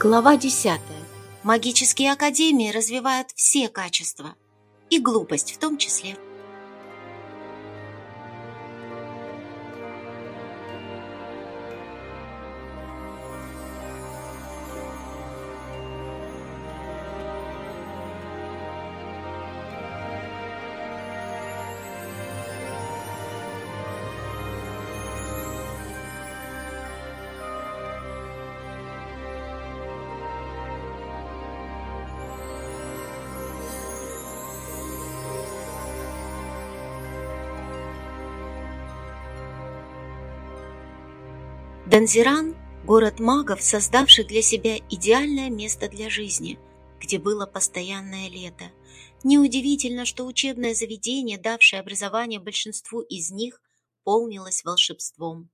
Глава 10. Магические академии развивают все качества, и глупость в том числе. Данзиран – город магов, создавший для себя идеальное место для жизни, где было постоянное лето. Неудивительно, что учебное заведение, давшее образование большинству из них, полнилось волшебством.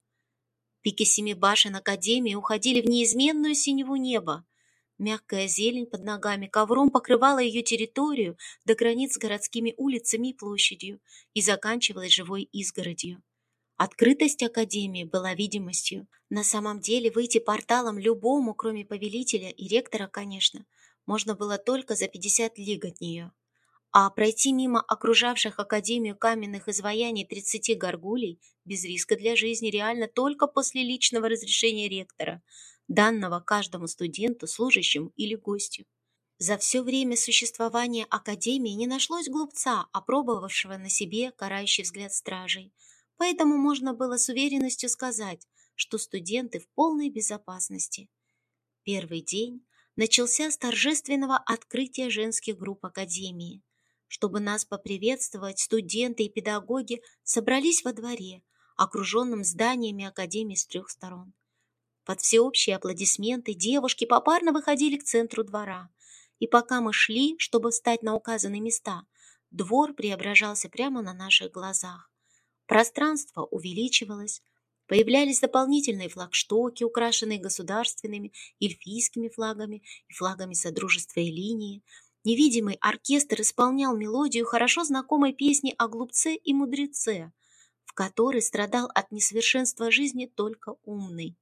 Пики семи башен Академии уходили в неизменную синеву неба. Мягкая зелень под ногами ковром покрывала ее территорию до границ с городскими улицами и площадью и заканчивалась живой изгородью. Открытость Академии была видимостью. На самом деле выйти порталом любому, кроме повелителя и ректора, конечно, можно было только за 50 лиг от нее. А пройти мимо окружавших Академию каменных изваяний 30 горгулей без риска для жизни реально только после личного разрешения ректора, данного каждому студенту, служащему или гостю. За все время существования Академии не нашлось глупца, опробовавшего на себе карающий взгляд стражей – поэтому можно было с уверенностью сказать, что студенты в полной безопасности. Первый день начался с торжественного открытия женских групп Академии. Чтобы нас поприветствовать, студенты и педагоги собрались во дворе, окруженном зданиями Академии с трех сторон. Под всеобщие аплодисменты девушки попарно выходили к центру двора. И пока мы шли, чтобы встать на указанные места, двор преображался прямо на наших глазах. Пространство увеличивалось, появлялись дополнительные флагштоки, украшенные государственными, эльфийскими флагами и флагами Содружества и линии. Невидимый оркестр исполнял мелодию хорошо знакомой песни о глупце и мудреце, в которой страдал от несовершенства жизни только умный.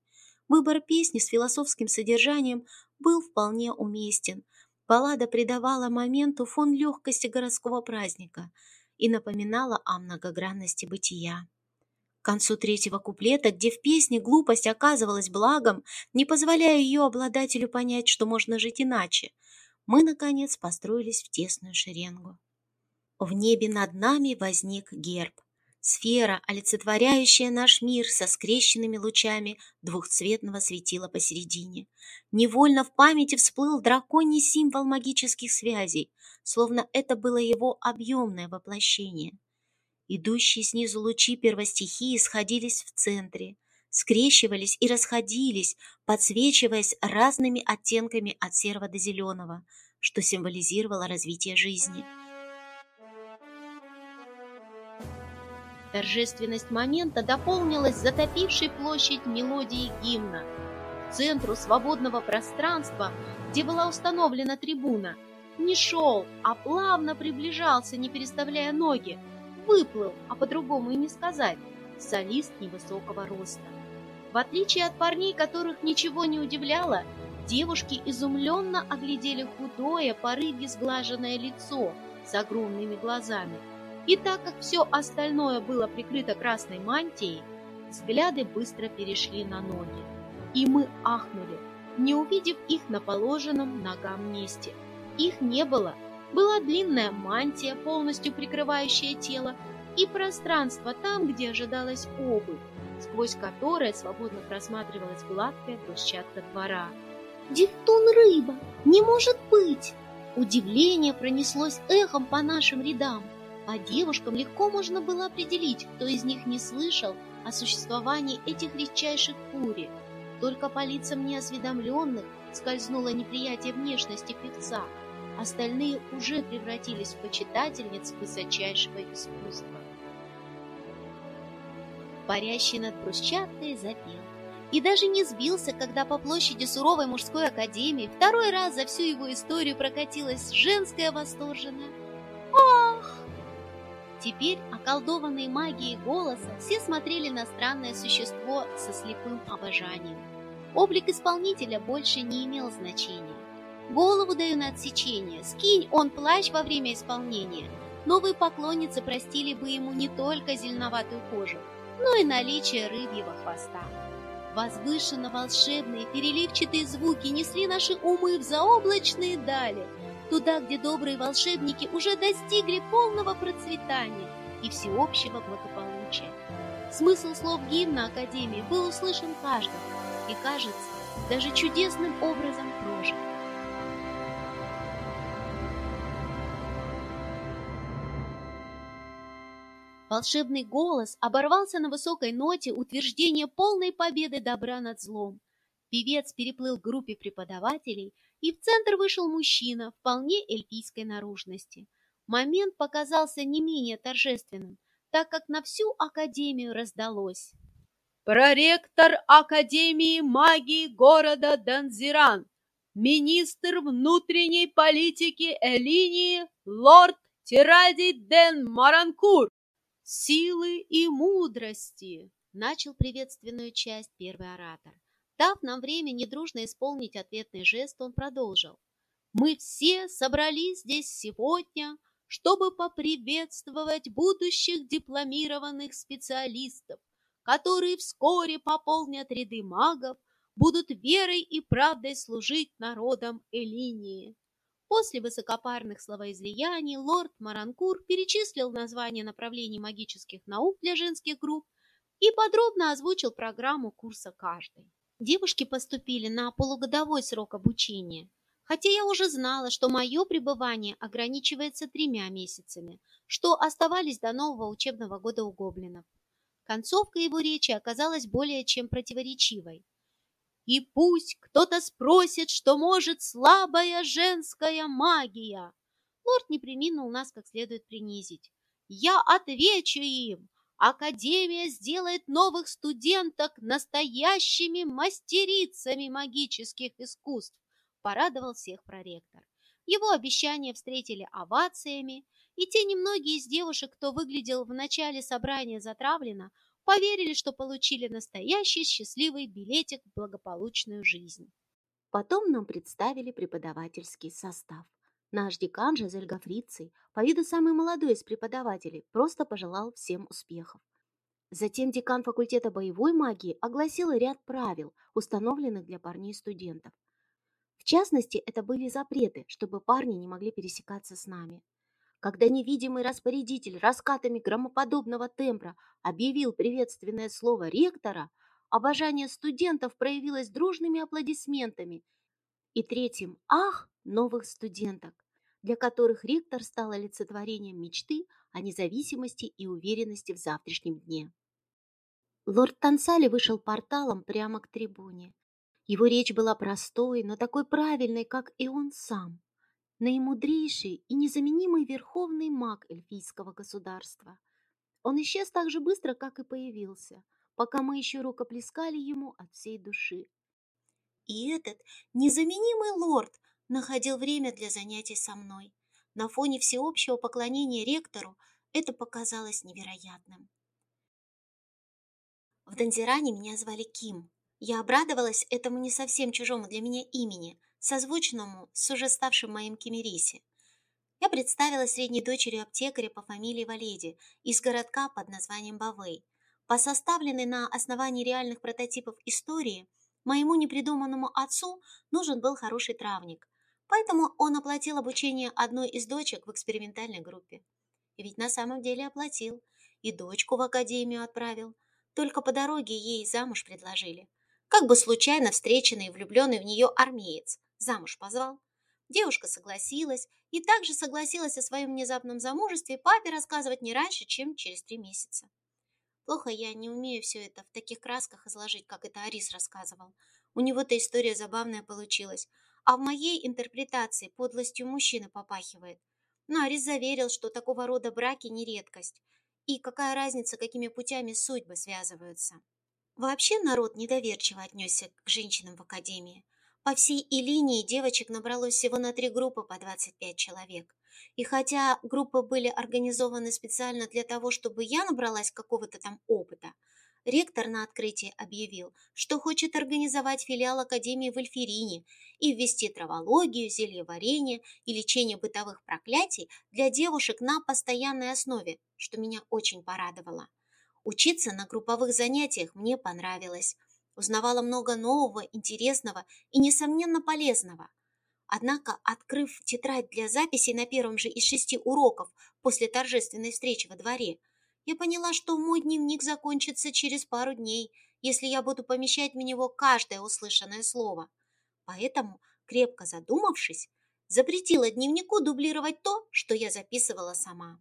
Выбор песни с философским содержанием был вполне уместен. Баллада придавала моменту фон легкости городского праздника – и напоминала о многогранности бытия. К концу третьего куплета, где в песне глупость оказывалась благом, не позволяя ее обладателю понять, что можно жить иначе, мы, наконец, построились в тесную шеренгу. В небе над нами возник герб. Сфера, олицетворяющая наш мир со скрещенными лучами двухцветного светила посередине. Невольно в памяти всплыл драконий символ магических связей, словно это было его объемное воплощение. Идущие снизу лучи первостихии сходились в центре, скрещивались и расходились, подсвечиваясь разными оттенками от серого до зеленого, что символизировало развитие жизни. Торжественность момента дополнилась затопившей площадь мелодией гимна. К центру свободного пространства, где была установлена трибуна, не шел, а плавно приближался, не переставляя ноги. Выплыл, а по-другому и не сказать, солист невысокого роста. В отличие от парней, которых ничего не удивляло, девушки изумленно оглядели худое, порыве сглаженное лицо с огромными глазами – и так как все остальное было прикрыто красной мантией, взгляды быстро перешли на ноги. И мы ахнули, не увидев их на положенном ногам месте. Их не было. Была длинная мантия, полностью прикрывающая тело, и пространство там, где ожидалась обувь, сквозь которое свободно просматривалась гладкая площадка двора. «Дифтун рыба! Не может быть!» Удивление пронеслось эхом по нашим рядам. По девушкам легко можно было определить, кто из них не слышал о существовании этих редчайших фурий. Только по лицам неосведомленных скользнуло неприятие внешности певца. Остальные уже превратились в почитательниц высочайшего искусства. Парящий над брусчаткой запел. И даже не сбился, когда по площади суровой мужской академии второй раз за всю его историю прокатилась женская восторженная «Ах!» Теперь, околдованные магией голоса, все смотрели на странное существо со слепым обожанием. Облик исполнителя больше не имел значения. Голову даю на отсечение, скинь он плащ во время исполнения. Новые поклонницы простили бы ему не только зеленоватую кожу, но и наличие рыбьего хвоста. Возвышенно волшебные переливчатые звуки несли наши умы в заоблачные дали, туда, где добрые волшебники уже достигли полного процветания и всеобщего благополучия. Смысл слов гимна Академии был услышан каждым и, кажется, даже чудесным образом прожит. Волшебный голос оборвался на высокой ноте утверждения полной победы добра над злом. Певец переплыл к группе преподавателей, и в центр вышел мужчина вполне эльфийской наружности. Момент показался не менее торжественным, так как на всю академию раздалось. Проректор Академии магии города Данзиран, министр внутренней политики Элинии, лорд Тиради Ден Маранкур силы и мудрости!» Начал приветственную часть первый оратор. Дав нам время недружно исполнить ответный жест, он продолжил. «Мы все собрались здесь сегодня, чтобы поприветствовать будущих дипломированных специалистов, которые вскоре пополнят ряды магов, будут верой и правдой служить народам Элинии. После высокопарных словоизлияний лорд Маранкур перечислил названия направлений магических наук для женских групп и подробно озвучил программу курса каждой. Девушки поступили на полугодовой срок обучения, хотя я уже знала, что мое пребывание ограничивается тремя месяцами, что оставались до нового учебного года у гоблинов. Концовка его речи оказалась более чем противоречивой. И пусть кто-то спросит, что может слабая женская магия. Лорд не приминул нас как следует принизить. Я отвечу им. Академия сделает новых студенток настоящими мастерицами магических искусств, порадовал всех проректор. Его обещания встретили овациями, и те немногие из девушек, кто выглядел в начале собрания затравленно, поверили, что получили настоящий счастливый билетик в благополучную жизнь. Потом нам представили преподавательский состав. Наш декан Жазель Гафрицей, по виду самый молодой из преподавателей, просто пожелал всем успехов. Затем декан факультета боевой магии огласил ряд правил, установленных для парней и студентов. В частности, это были запреты, чтобы парни не могли пересекаться с нами. Когда невидимый распорядитель раскатами громоподобного тембра объявил приветственное слово ректора, обожание студентов проявилось дружными аплодисментами и третьим «ах» новых студенток, для которых ректор стал олицетворением мечты о независимости и уверенности в завтрашнем дне. Лорд Тансали вышел порталом прямо к трибуне. Его речь была простой, но такой правильной, как и он сам наимудрейший и незаменимый верховный маг эльфийского государства. Он исчез так же быстро, как и появился, пока мы еще рукоплескали ему от всей души. И этот незаменимый лорд находил время для занятий со мной. На фоне всеобщего поклонения ректору это показалось невероятным. В Данзиране меня звали Ким. Я обрадовалась этому не совсем чужому для меня имени – созвучному с уже ставшим моим Кемериси. Я представила средней дочерью аптекаря по фамилии Валеди из городка под названием Бавей. По составленной на основании реальных прототипов истории, моему непридуманному отцу нужен был хороший травник, поэтому он оплатил обучение одной из дочек в экспериментальной группе. Ведь на самом деле оплатил, и дочку в академию отправил, только по дороге ей замуж предложили. Как бы случайно встреченный и влюбленный в нее армеец замуж позвал. Девушка согласилась и также согласилась о своем внезапном замужестве папе рассказывать не раньше, чем через три месяца. Плохо я не умею все это в таких красках изложить, как это Арис рассказывал. У него-то история забавная получилась, а в моей интерпретации подлостью мужчины попахивает. Но Арис заверил, что такого рода браки не редкость. И какая разница, какими путями судьбы связываются. Вообще народ недоверчиво отнесся к женщинам в академии. По всей и линии девочек набралось всего на три группы по 25 человек. И хотя группы были организованы специально для того, чтобы я набралась какого-то там опыта, Ректор на открытии объявил, что хочет организовать филиал Академии в Эльфирине и ввести травологию, зельеварение и лечение бытовых проклятий для девушек на постоянной основе, что меня очень порадовало. Учиться на групповых занятиях мне понравилось. Узнавала много нового, интересного и, несомненно, полезного. Однако, открыв тетрадь для записей на первом же из шести уроков после торжественной встречи во дворе, я поняла, что мой дневник закончится через пару дней, если я буду помещать в него каждое услышанное слово. Поэтому, крепко задумавшись, запретила дневнику дублировать то, что я записывала сама.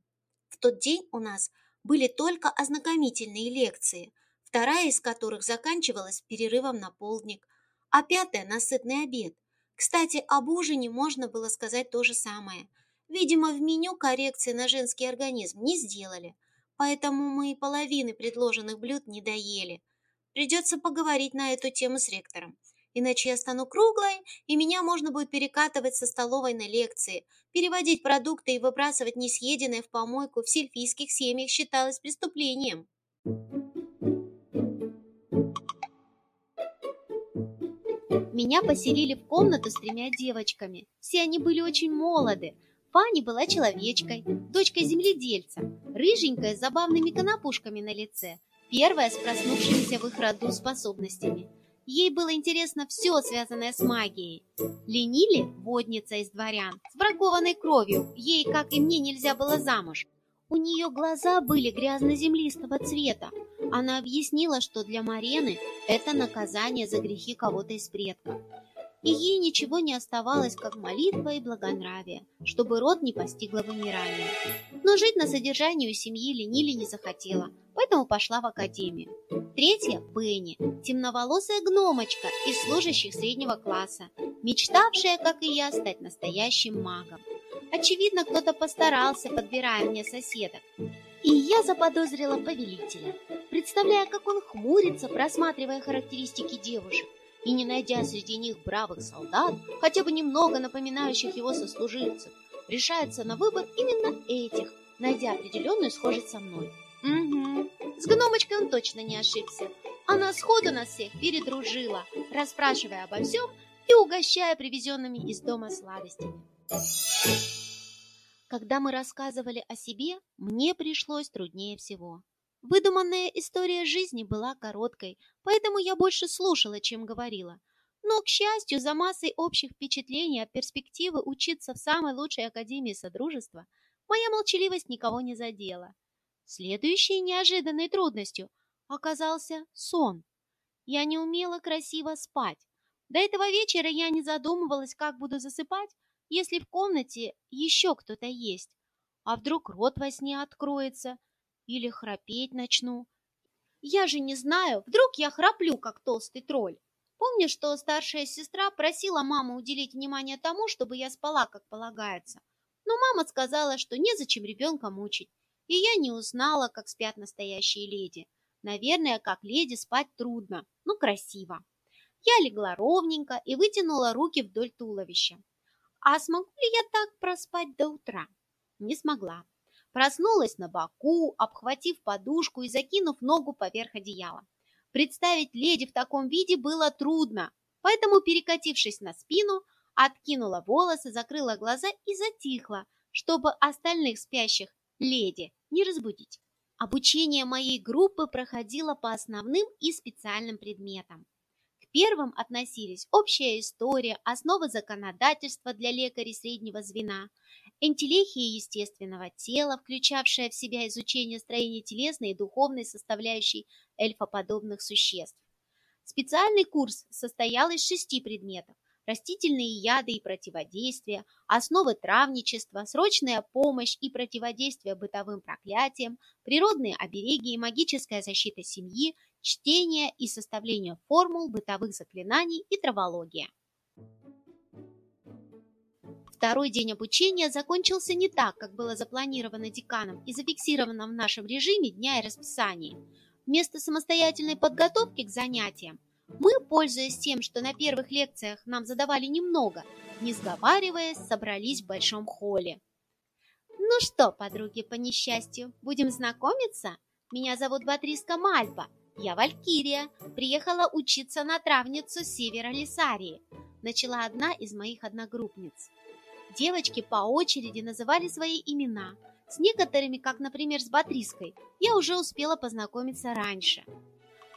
В тот день у нас были только ознакомительные лекции, вторая из которых заканчивалась перерывом на полдник, а пятая – на сытный обед. Кстати, об ужине можно было сказать то же самое. Видимо, в меню коррекции на женский организм не сделали – поэтому мы и половины предложенных блюд не доели. Придется поговорить на эту тему с ректором, иначе я стану круглой, и меня можно будет перекатывать со столовой на лекции, переводить продукты и выбрасывать несъеденное в помойку в сельфийских семьях считалось преступлением. Меня поселили в комнату с тремя девочками. Все они были очень молоды, Фанни была человечкой, дочкой земледельца, рыженькая с забавными конопушками на лице, первая с проснувшимися в их роду способностями. Ей было интересно все, связанное с магией. Ленили – водница из дворян, с бракованной кровью, ей, как и мне, нельзя было замуж. У нее глаза были грязно-землистого цвета. Она объяснила, что для Марены это наказание за грехи кого-то из предков и ей ничего не оставалось, как молитва и благонравие, чтобы род не постигло вымирание. Но жить на содержании у семьи Ленили не захотела, поэтому пошла в академию. Третья – Пенни, темноволосая гномочка из служащих среднего класса, мечтавшая, как и я, стать настоящим магом. Очевидно, кто-то постарался, подбирая мне соседок. И я заподозрила повелителя, представляя, как он хмурится, просматривая характеристики девушек и не найдя среди них бравых солдат, хотя бы немного напоминающих его сослуживцев, решается на выбор именно этих, найдя определенную схожесть со мной. Угу, с гномочкой он точно не ошибся. Она сходу нас всех передружила, расспрашивая обо всем и угощая привезенными из дома сладостями. Когда мы рассказывали о себе, мне пришлось труднее всего. Выдуманная история жизни была короткой, поэтому я больше слушала, чем говорила. Но, к счастью, за массой общих впечатлений от перспективы учиться в самой лучшей академии Содружества, моя молчаливость никого не задела. Следующей неожиданной трудностью оказался сон. Я не умела красиво спать. До этого вечера я не задумывалась, как буду засыпать, если в комнате еще кто-то есть. А вдруг рот во сне откроется – или храпеть начну. Я же не знаю, вдруг я храплю, как толстый тролль. Помню, что старшая сестра просила маму уделить внимание тому, чтобы я спала, как полагается. Но мама сказала, что незачем ребенка мучить, и я не узнала, как спят настоящие леди. Наверное, как леди спать трудно, но красиво. Я легла ровненько и вытянула руки вдоль туловища. А смогу ли я так проспать до утра? Не смогла. Проснулась на боку, обхватив подушку и закинув ногу поверх одеяла. Представить леди в таком виде было трудно, поэтому, перекатившись на спину, откинула волосы, закрыла глаза и затихла, чтобы остальных спящих леди не разбудить. Обучение моей группы проходило по основным и специальным предметам. К первым относились общая история, основы законодательства для лекарей среднего звена – Энтелехия естественного тела, включавшая в себя изучение строения телесной и духовной составляющей эльфоподобных существ. Специальный курс состоял из шести предметов – растительные яды и противодействия, основы травничества, срочная помощь и противодействие бытовым проклятиям, природные обереги и магическая защита семьи, чтение и составление формул бытовых заклинаний и травология. Второй день обучения закончился не так, как было запланировано деканом и зафиксировано в нашем режиме дня и расписании. Вместо самостоятельной подготовки к занятиям мы, пользуясь тем, что на первых лекциях нам задавали немного, не сговариваясь, собрались в большом холле. «Ну что, подруги, по несчастью, будем знакомиться? Меня зовут Батриска Мальпа. «Я Валькирия, приехала учиться на травницу севера Лисарии», начала одна из моих одногруппниц. Девочки по очереди называли свои имена. С некоторыми, как, например, с Батриской, я уже успела познакомиться раньше.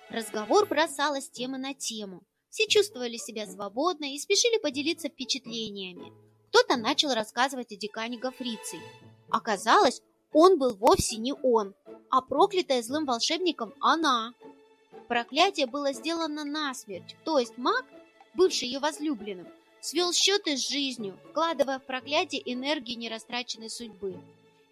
Разговор бросала с темы на тему. Все чувствовали себя свободно и спешили поделиться впечатлениями. Кто-то начал рассказывать о декане Гофрицей. Оказалось, он был вовсе не он, а проклятая злым волшебником она. Проклятие было сделано насмерть, то есть маг, бывший ее возлюбленным, свел счеты с жизнью, вкладывая в проклятие энергию нерастраченной судьбы.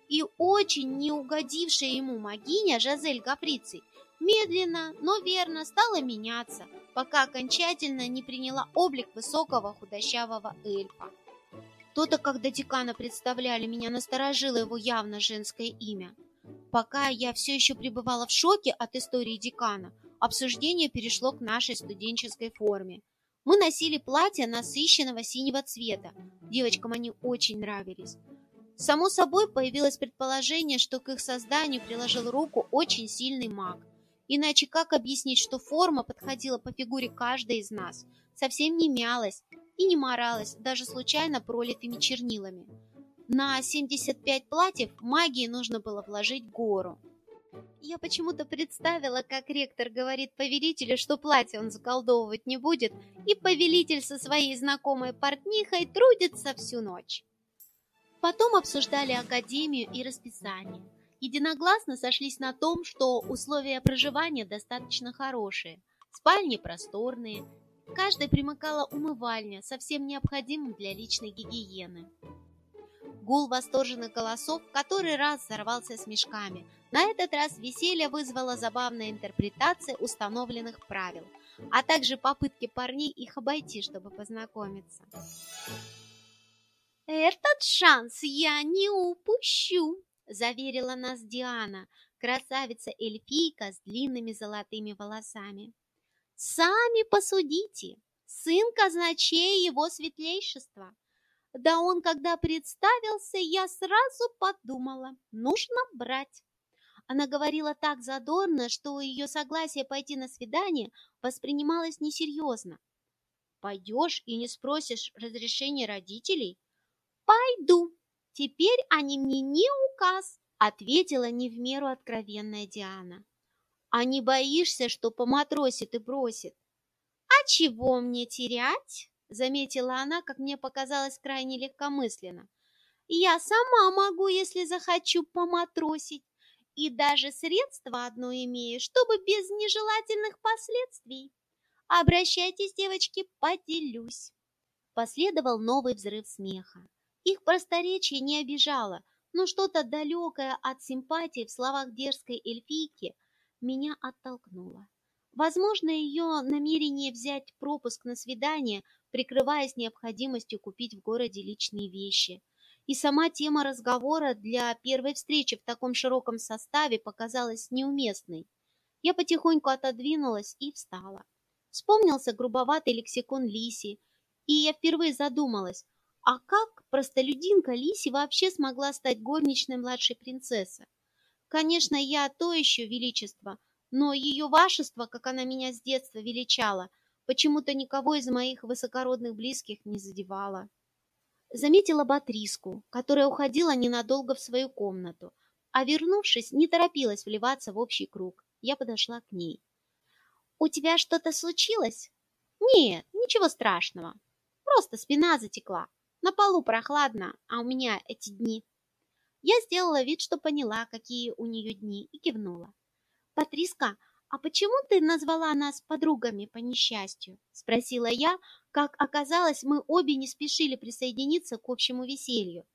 И очень не угодившая ему магиня Жазель Гофрицей медленно, но верно стала меняться, пока окончательно не приняла облик высокого худощавого эльфа. То-то, когда декана представляли, меня насторожило его явно женское имя. Пока я все еще пребывала в шоке от истории декана, обсуждение перешло к нашей студенческой форме. Мы носили платья насыщенного синего цвета. Девочкам они очень нравились. Само собой появилось предположение, что к их созданию приложил руку очень сильный маг. Иначе как объяснить, что форма подходила по фигуре каждой из нас, совсем не мялась и не моралась даже случайно пролитыми чернилами. На 75 платьев магии нужно было вложить гору. Я почему-то представила, как ректор говорит повелителю, что платье он заколдовывать не будет, и повелитель со своей знакомой портнихой трудится всю ночь. Потом обсуждали академию и расписание. Единогласно сошлись на том, что условия проживания достаточно хорошие, спальни просторные, каждой примыкала умывальня со всем необходимым для личной гигиены. Гул восторженных голосов который раз взорвался смешками. На этот раз веселье вызвала забавная интерпретация установленных правил, а также попытки парней их обойти, чтобы познакомиться. «Этот шанс я не упущу!» – заверила нас Диана, красавица-эльфийка с длинными золотыми волосами. «Сами посудите, сын казначея его светлейшества. Да он, когда представился, я сразу подумала, нужно брать». Она говорила так задорно, что ее согласие пойти на свидание воспринималось несерьезно. «Пойдешь и не спросишь разрешения родителей?» «Пойду», «Теперь они мне не указ», — ответила не в меру откровенная Диана. «А не боишься, что поматросит и бросит?» «А чего мне терять?» — заметила она, как мне показалось крайне легкомысленно. «Я сама могу, если захочу, поматросить, и даже средство одно имею, чтобы без нежелательных последствий. Обращайтесь, девочки, поделюсь». Последовал новый взрыв смеха. Их просторечие не обижало, но что-то далекое от симпатии в словах дерзкой эльфийки меня оттолкнуло. Возможно, ее намерение взять пропуск на свидание, прикрываясь необходимостью купить в городе личные вещи. И сама тема разговора для первой встречи в таком широком составе показалась неуместной. Я потихоньку отодвинулась и встала. Вспомнился грубоватый лексикон Лиси, и я впервые задумалась, а как простолюдинка Лиси вообще смогла стать горничной младшей принцессы? Конечно, я то еще величество, но ее вашество, как она меня с детства величала, почему-то никого из моих высокородных близких не задевала. Заметила Батриску, которая уходила ненадолго в свою комнату, а вернувшись, не торопилась вливаться в общий круг. Я подошла к ней. «У тебя что-то случилось?» «Нет, ничего страшного. Просто спина затекла», на полу прохладно, а у меня эти дни. Я сделала вид, что поняла, какие у нее дни, и кивнула. «Патриска, а почему ты назвала нас подругами по несчастью?» – спросила я. Как оказалось, мы обе не спешили присоединиться к общему веселью.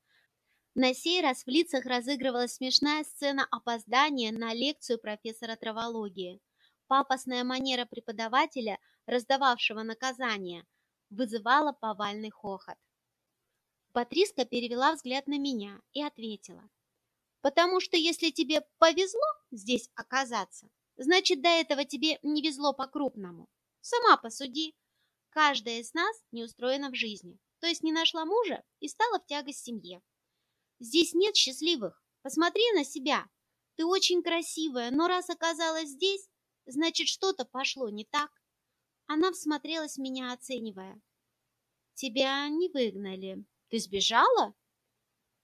На сей раз в лицах разыгрывалась смешная сцена опоздания на лекцию профессора травологии. Пафосная манера преподавателя, раздававшего наказания, вызывала повальный хохот. Патриска перевела взгляд на меня и ответила. «Потому что если тебе повезло здесь оказаться, значит, до этого тебе не везло по-крупному. Сама посуди. Каждая из нас не устроена в жизни, то есть не нашла мужа и стала в тягость семье. Здесь нет счастливых. Посмотри на себя. Ты очень красивая, но раз оказалась здесь, Значит, что-то пошло не так. Она всмотрелась в меня, оценивая. Тебя не выгнали. Ты сбежала?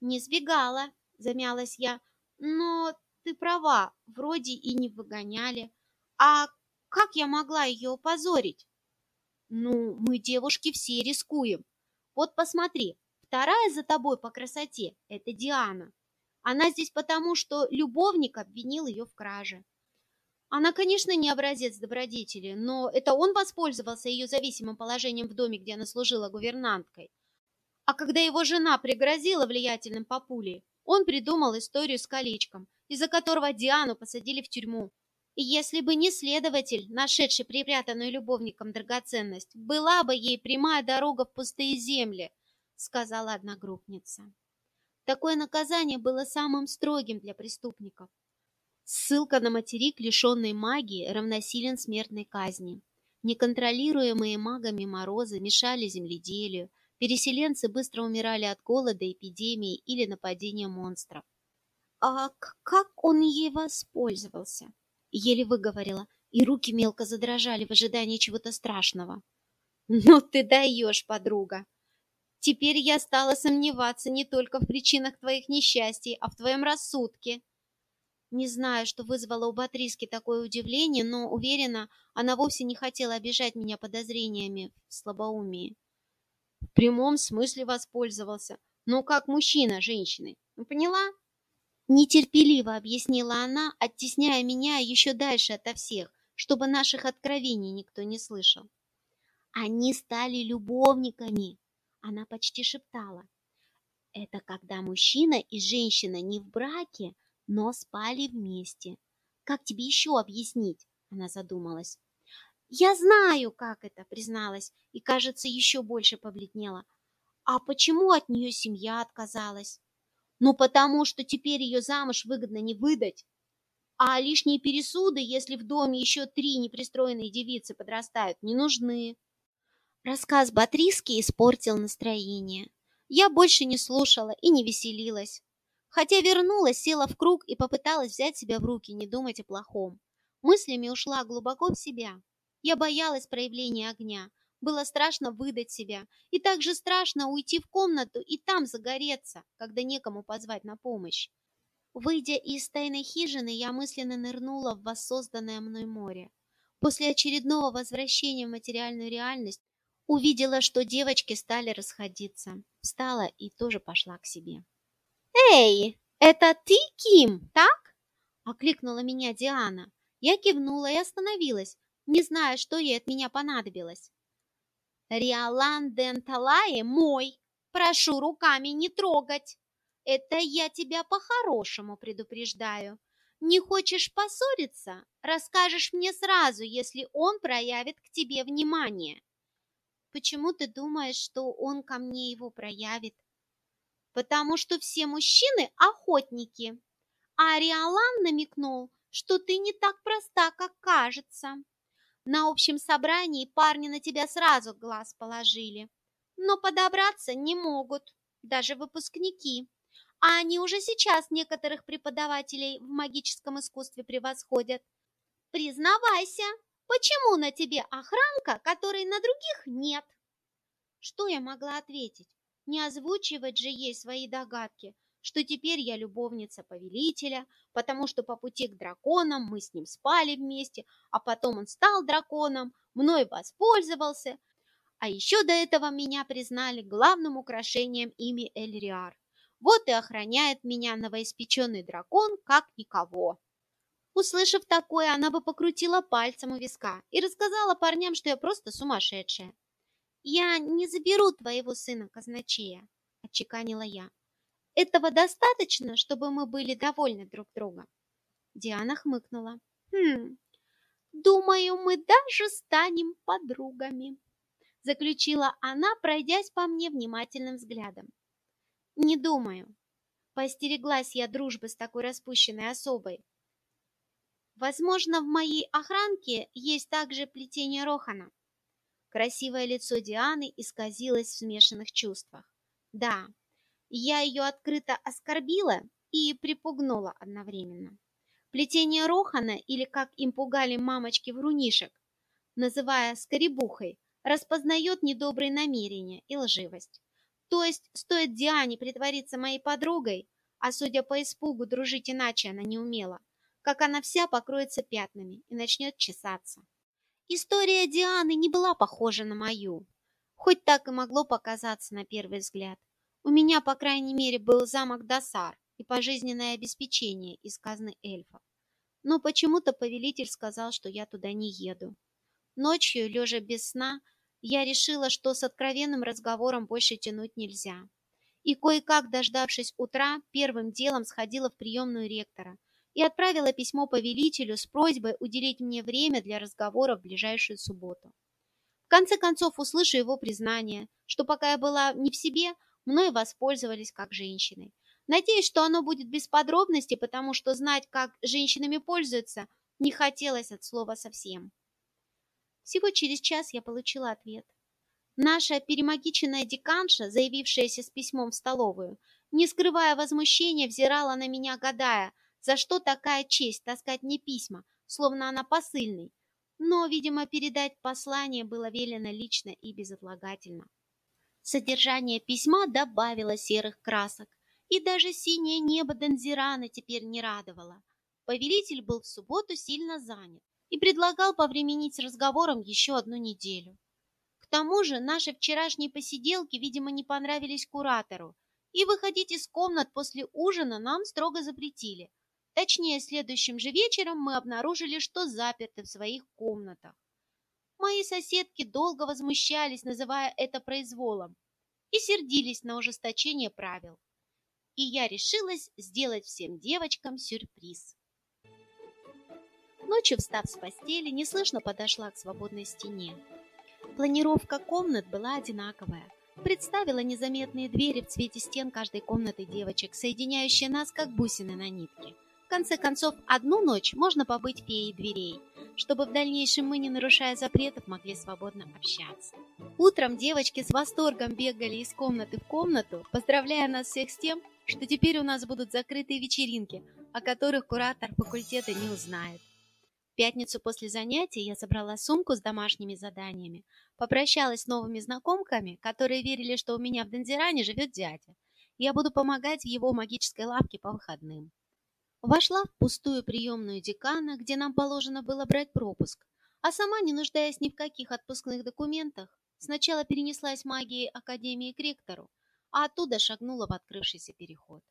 Не сбегала, замялась я. Но ты права, вроде и не выгоняли. А как я могла ее опозорить? Ну, мы, девушки, все рискуем. Вот посмотри, вторая за тобой по красоте – это Диана. Она здесь потому, что любовник обвинил ее в краже. Она, конечно, не образец добродетели, но это он воспользовался ее зависимым положением в доме, где она служила гувернанткой. А когда его жена пригрозила влиятельным папулей, он придумал историю с колечком, из-за которого Диану посадили в тюрьму. И если бы не следователь, нашедший припрятанную любовником драгоценность, была бы ей прямая дорога в пустые земли, сказала одногруппница. Такое наказание было самым строгим для преступников. Ссылка на материк, лишенный магии, равносилен смертной казни. Неконтролируемые магами морозы мешали земледелию, переселенцы быстро умирали от голода, эпидемии или нападения монстров. «А как он ей воспользовался?» Еле выговорила, и руки мелко задрожали в ожидании чего-то страшного. «Ну ты даешь, подруга!» Теперь я стала сомневаться не только в причинах твоих несчастий, а в твоем рассудке. Не знаю, что вызвало у Батриски такое удивление, но уверена, она вовсе не хотела обижать меня подозрениями в слабоумии. В прямом смысле воспользовался. Ну, как мужчина женщины. Ну, поняла? Нетерпеливо объяснила она, оттесняя меня еще дальше ото всех, чтобы наших откровений никто не слышал. Они стали любовниками, она почти шептала. Это когда мужчина и женщина не в браке, но спали вместе. Как тебе еще объяснить? Она задумалась. Я знаю, как это, призналась, и, кажется, еще больше побледнела. А почему от нее семья отказалась? Ну, потому что теперь ее замуж выгодно не выдать. А лишние пересуды, если в доме еще три непристроенные девицы подрастают, не нужны. Рассказ Батриски испортил настроение. Я больше не слушала и не веселилась. Хотя вернулась, села в круг и попыталась взять себя в руки, не думать о плохом. Мыслями ушла глубоко в себя. Я боялась проявления огня. Было страшно выдать себя. И также страшно уйти в комнату и там загореться, когда некому позвать на помощь. Выйдя из тайной хижины, я мысленно нырнула в воссозданное мной море. После очередного возвращения в материальную реальность Увидела, что девочки стали расходиться. Встала и тоже пошла к себе. «Эй, это ты, Ким, так?» Окликнула меня Диана. Я кивнула и остановилась, не зная, что ей от меня понадобилось. «Риолан Денталае мой! Прошу руками не трогать! Это я тебя по-хорошему предупреждаю. Не хочешь поссориться? Расскажешь мне сразу, если он проявит к тебе внимание». Почему ты думаешь, что он ко мне его проявит? Потому что все мужчины охотники. А Риолан намекнул, что ты не так проста, как кажется. На общем собрании парни на тебя сразу глаз положили, но подобраться не могут, даже выпускники. А они уже сейчас некоторых преподавателей в магическом искусстве превосходят. Признавайся, Почему на тебе охранка, которой на других нет? Что я могла ответить? Не озвучивать же ей свои догадки, что теперь я любовница повелителя, потому что по пути к драконам мы с ним спали вместе, а потом он стал драконом, мной воспользовался, а еще до этого меня признали главным украшением ими Эльриар. Вот и охраняет меня новоиспеченный дракон, как никого. Услышав такое, она бы покрутила пальцем у виска и рассказала парням, что я просто сумасшедшая. «Я не заберу твоего сына казначея», — отчеканила я. «Этого достаточно, чтобы мы были довольны друг другом?» Диана хмыкнула. «Хм, думаю, мы даже станем подругами», — заключила она, пройдясь по мне внимательным взглядом. «Не думаю». Постереглась я дружбы с такой распущенной особой, Возможно, в моей охранке есть также плетение Рохана. Красивое лицо Дианы исказилось в смешанных чувствах. Да, я ее открыто оскорбила и припугнула одновременно. Плетение Рохана, или как им пугали мамочки врунишек, называя скоребухой, распознает недобрые намерения и лживость. То есть, стоит Диане притвориться моей подругой, а судя по испугу, дружить иначе она не умела, как она вся покроется пятнами и начнет чесаться. История Дианы не была похожа на мою, хоть так и могло показаться на первый взгляд. У меня, по крайней мере, был замок Досар и пожизненное обеспечение из казны эльфов. Но почему-то повелитель сказал, что я туда не еду. Ночью, лежа без сна, я решила, что с откровенным разговором больше тянуть нельзя. И кое-как, дождавшись утра, первым делом сходила в приемную ректора и отправила письмо повелителю с просьбой уделить мне время для разговора в ближайшую субботу. В конце концов услышу его признание, что пока я была не в себе, мной воспользовались как женщиной. Надеюсь, что оно будет без подробностей, потому что знать, как женщинами пользуются, не хотелось от слова совсем. Всего через час я получила ответ. Наша перемагиченная деканша, заявившаяся с письмом в столовую, не скрывая возмущения, взирала на меня, гадая – за что такая честь таскать мне письма, словно она посыльный? Но, видимо, передать послание было велено лично и безотлагательно. Содержание письма добавило серых красок, и даже синее небо Дензирана теперь не радовало. Повелитель был в субботу сильно занят и предлагал повременить разговором еще одну неделю. К тому же наши вчерашние посиделки, видимо, не понравились куратору, и выходить из комнат после ужина нам строго запретили – Точнее, следующим же вечером мы обнаружили, что заперты в своих комнатах. Мои соседки долго возмущались, называя это произволом, и сердились на ужесточение правил. И я решилась сделать всем девочкам сюрприз. Ночью, встав с постели, неслышно подошла к свободной стене. Планировка комнат была одинаковая. Представила незаметные двери в цвете стен каждой комнаты девочек, соединяющие нас, как бусины на нитке конце концов, одну ночь можно побыть феей дверей, чтобы в дальнейшем мы, не нарушая запретов, могли свободно общаться. Утром девочки с восторгом бегали из комнаты в комнату, поздравляя нас всех с тем, что теперь у нас будут закрытые вечеринки, о которых куратор факультета не узнает. В пятницу после занятий я собрала сумку с домашними заданиями, попрощалась с новыми знакомками, которые верили, что у меня в Дензиране живет дядя. Я буду помогать в его магической лавке по выходным. Вошла в пустую приемную декана, где нам положено было брать пропуск, а сама, не нуждаясь ни в каких отпускных документах, сначала перенеслась магией Академии к ректору, а оттуда шагнула в открывшийся переход.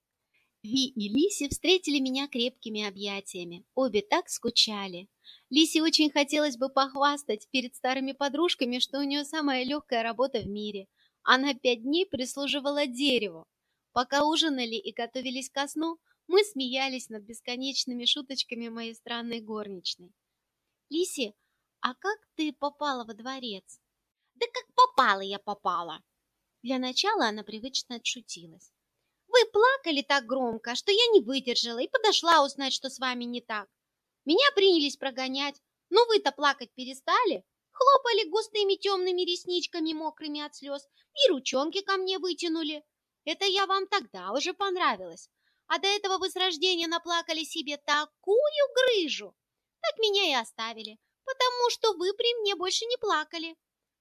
Ви и Лиси встретили меня крепкими объятиями. Обе так скучали. Лисе очень хотелось бы похвастать перед старыми подружками, что у нее самая легкая работа в мире. Она пять дней прислуживала дереву. Пока ужинали и готовились ко сну, мы смеялись над бесконечными шуточками моей странной горничной. «Лиси, а как ты попала во дворец?» «Да как попала я попала!» Для начала она привычно отшутилась. «Вы плакали так громко, что я не выдержала и подошла узнать, что с вами не так. Меня принялись прогонять, но вы-то плакать перестали, хлопали густыми темными ресничками, мокрыми от слез, и ручонки ко мне вытянули. Это я вам тогда уже понравилось, а до этого вы с рождения наплакали себе такую грыжу. Так меня и оставили, потому что вы при мне больше не плакали.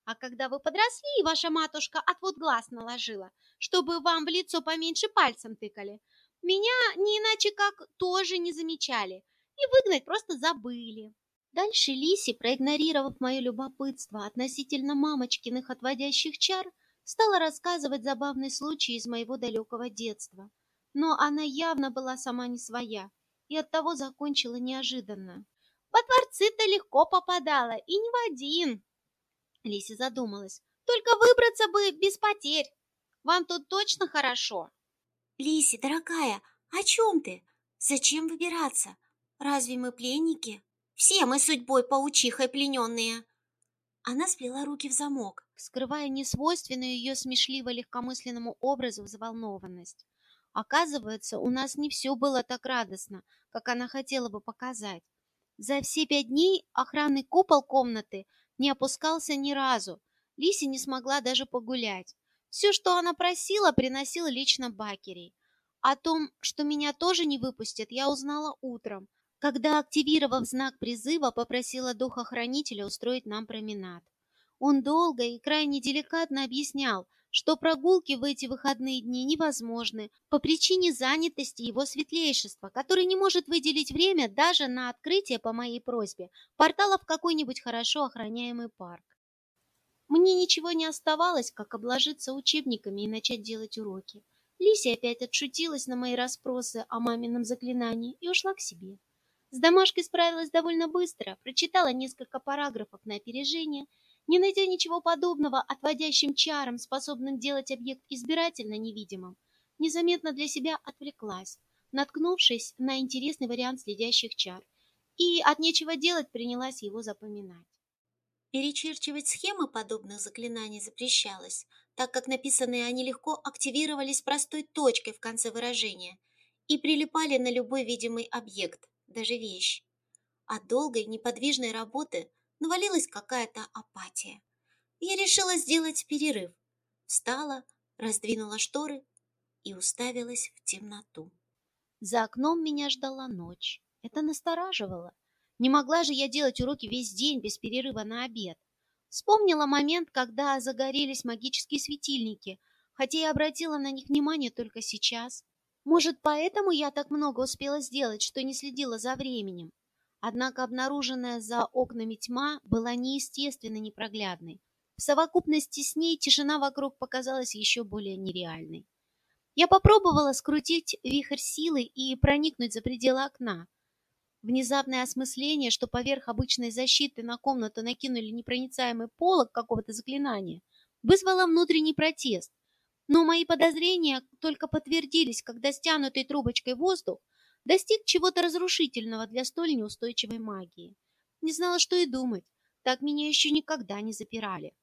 А когда вы подросли, и ваша матушка отвод глаз наложила, чтобы вам в лицо поменьше пальцем тыкали, меня не иначе как тоже не замечали и выгнать просто забыли. Дальше Лиси, проигнорировав мое любопытство относительно мамочкиных отводящих чар, стала рассказывать забавный случай из моего далекого детства – но она явно была сама не своя и оттого закончила неожиданно. По дворцы-то легко попадала, и не в один. Лися задумалась. Только выбраться бы без потерь. Вам тут точно хорошо? Лиси, дорогая, о чем ты? Зачем выбираться? Разве мы пленники? Все мы судьбой паучихой плененные. Она сплела руки в замок, скрывая несвойственную ее смешливо-легкомысленному образу взволнованность. Оказывается, у нас не все было так радостно, как она хотела бы показать. За все пять дней охранный купол комнаты не опускался ни разу. Лиси не смогла даже погулять. Все, что она просила, приносил лично Бакерей. О том, что меня тоже не выпустят, я узнала утром, когда, активировав знак призыва, попросила духа-хранителя устроить нам променад. Он долго и крайне деликатно объяснял, что прогулки в эти выходные дни невозможны по причине занятости его светлейшества, который не может выделить время даже на открытие по моей просьбе портала в какой-нибудь хорошо охраняемый парк. Мне ничего не оставалось, как обложиться учебниками и начать делать уроки. Лися опять отшутилась на мои расспросы о мамином заклинании и ушла к себе. С домашкой справилась довольно быстро, прочитала несколько параграфов на опережение – не найдя ничего подобного отводящим чарам, способным делать объект избирательно невидимым, незаметно для себя отвлеклась, наткнувшись на интересный вариант следящих чар, и от нечего делать принялась его запоминать. Перечерчивать схемы подобных заклинаний запрещалось, так как написанные они легко активировались простой точкой в конце выражения и прилипали на любой видимый объект, даже вещь. От долгой неподвижной работы – навалилась какая-то апатия. Я решила сделать перерыв. Встала, раздвинула шторы и уставилась в темноту. За окном меня ждала ночь. Это настораживало. Не могла же я делать уроки весь день без перерыва на обед. Вспомнила момент, когда загорелись магические светильники, хотя и обратила на них внимание только сейчас. Может, поэтому я так много успела сделать, что не следила за временем. Однако обнаруженная за окнами тьма была неестественно непроглядной. В совокупности с ней тишина вокруг показалась еще более нереальной. Я попробовала скрутить вихрь силы и проникнуть за пределы окна. Внезапное осмысление, что поверх обычной защиты на комнату накинули непроницаемый полог какого-то заклинания, вызвало внутренний протест. Но мои подозрения только подтвердились, когда стянутой трубочкой воздух достиг чего-то разрушительного для столь неустойчивой магии. Не знала, что и думать. Так меня еще никогда не запирали.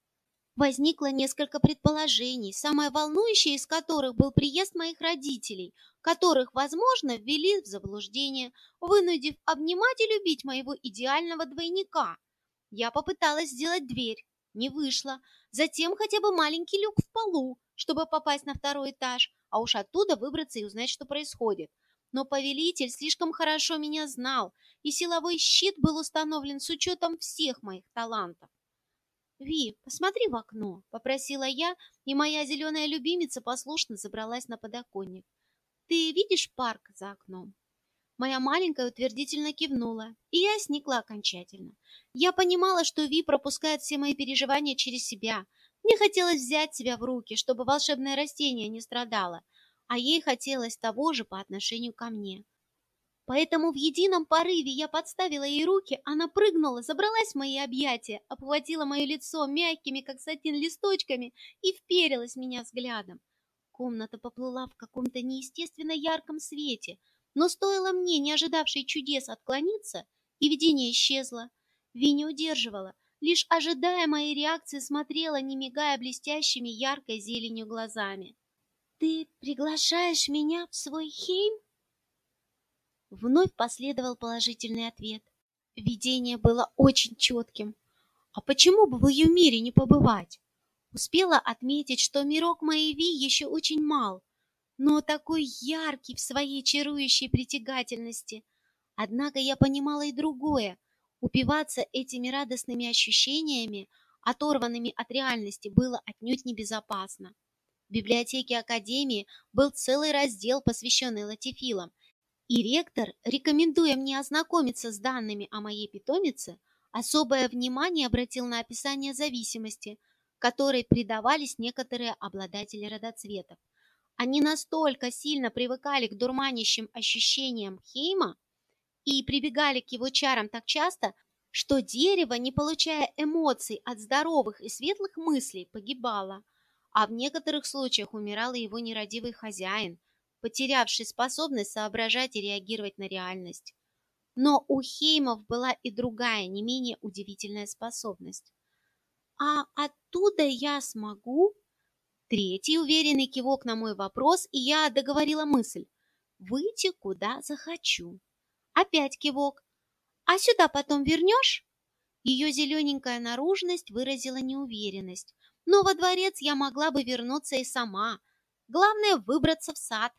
Возникло несколько предположений, самое волнующее из которых был приезд моих родителей, которых, возможно, ввели в заблуждение, вынудив обнимать и любить моего идеального двойника. Я попыталась сделать дверь, не вышло. Затем хотя бы маленький люк в полу, чтобы попасть на второй этаж, а уж оттуда выбраться и узнать, что происходит. Но повелитель слишком хорошо меня знал, и силовой щит был установлен с учетом всех моих талантов. «Ви, посмотри в окно», — попросила я, и моя зеленая любимица послушно забралась на подоконник. «Ты видишь парк за окном?» Моя маленькая утвердительно кивнула, и я сникла окончательно. Я понимала, что Ви пропускает все мои переживания через себя. Мне хотелось взять себя в руки, чтобы волшебное растение не страдало — а ей хотелось того же по отношению ко мне. Поэтому в едином порыве я подставила ей руки, она прыгнула, забралась в мои объятия, обхватила мое лицо мягкими, как сатин, листочками и вперилась в меня взглядом. Комната поплыла в каком-то неестественно ярком свете, но стоило мне, не ожидавшей чудес, отклониться, и видение исчезло. Ви удерживала, лишь ожидая моей реакции, смотрела, не мигая блестящими яркой зеленью глазами. «Ты приглашаешь меня в свой хейм?» Вновь последовал положительный ответ. Видение было очень четким. А почему бы в ее мире не побывать? Успела отметить, что мирок моей Ви еще очень мал, но такой яркий в своей чарующей притягательности. Однако я понимала и другое. Упиваться этими радостными ощущениями, оторванными от реальности, было отнюдь небезопасно. В библиотеке Академии был целый раздел, посвященный латифилам, и ректор, рекомендуя мне ознакомиться с данными о моей питомице, особое внимание обратил на описание зависимости, которой предавались некоторые обладатели родоцветов. Они настолько сильно привыкали к дурманящим ощущениям Хейма и прибегали к его чарам так часто, что дерево, не получая эмоций от здоровых и светлых мыслей, погибало – а в некоторых случаях умирал его нерадивый хозяин, потерявший способность соображать и реагировать на реальность. Но у Хеймов была и другая, не менее удивительная способность. «А оттуда я смогу?» Третий уверенный кивок на мой вопрос, и я договорила мысль. «Выйти куда захочу». Опять кивок. «А сюда потом вернешь?» Ее зелененькая наружность выразила неуверенность, но во дворец я могла бы вернуться и сама. Главное – выбраться в сад.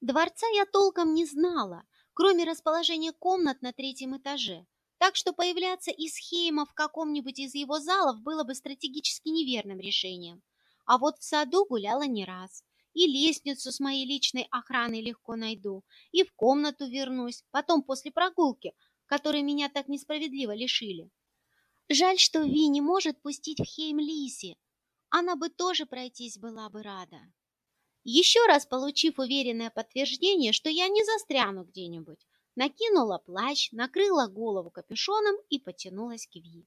Дворца я толком не знала. кроме расположения комнат на третьем этаже. Так что появляться из Хейма в каком-нибудь из его залов было бы стратегически неверным решением. А вот в саду гуляла не раз. И лестницу с моей личной охраной легко найду, и в комнату вернусь, потом после прогулки, которой меня так несправедливо лишили. Жаль, что Ви не может пустить в Хейм Лиси. Она бы тоже пройтись была бы рада. Еще раз получив уверенное подтверждение, что я не застряну где-нибудь, накинула плащ, накрыла голову капюшоном и потянулась к Ви.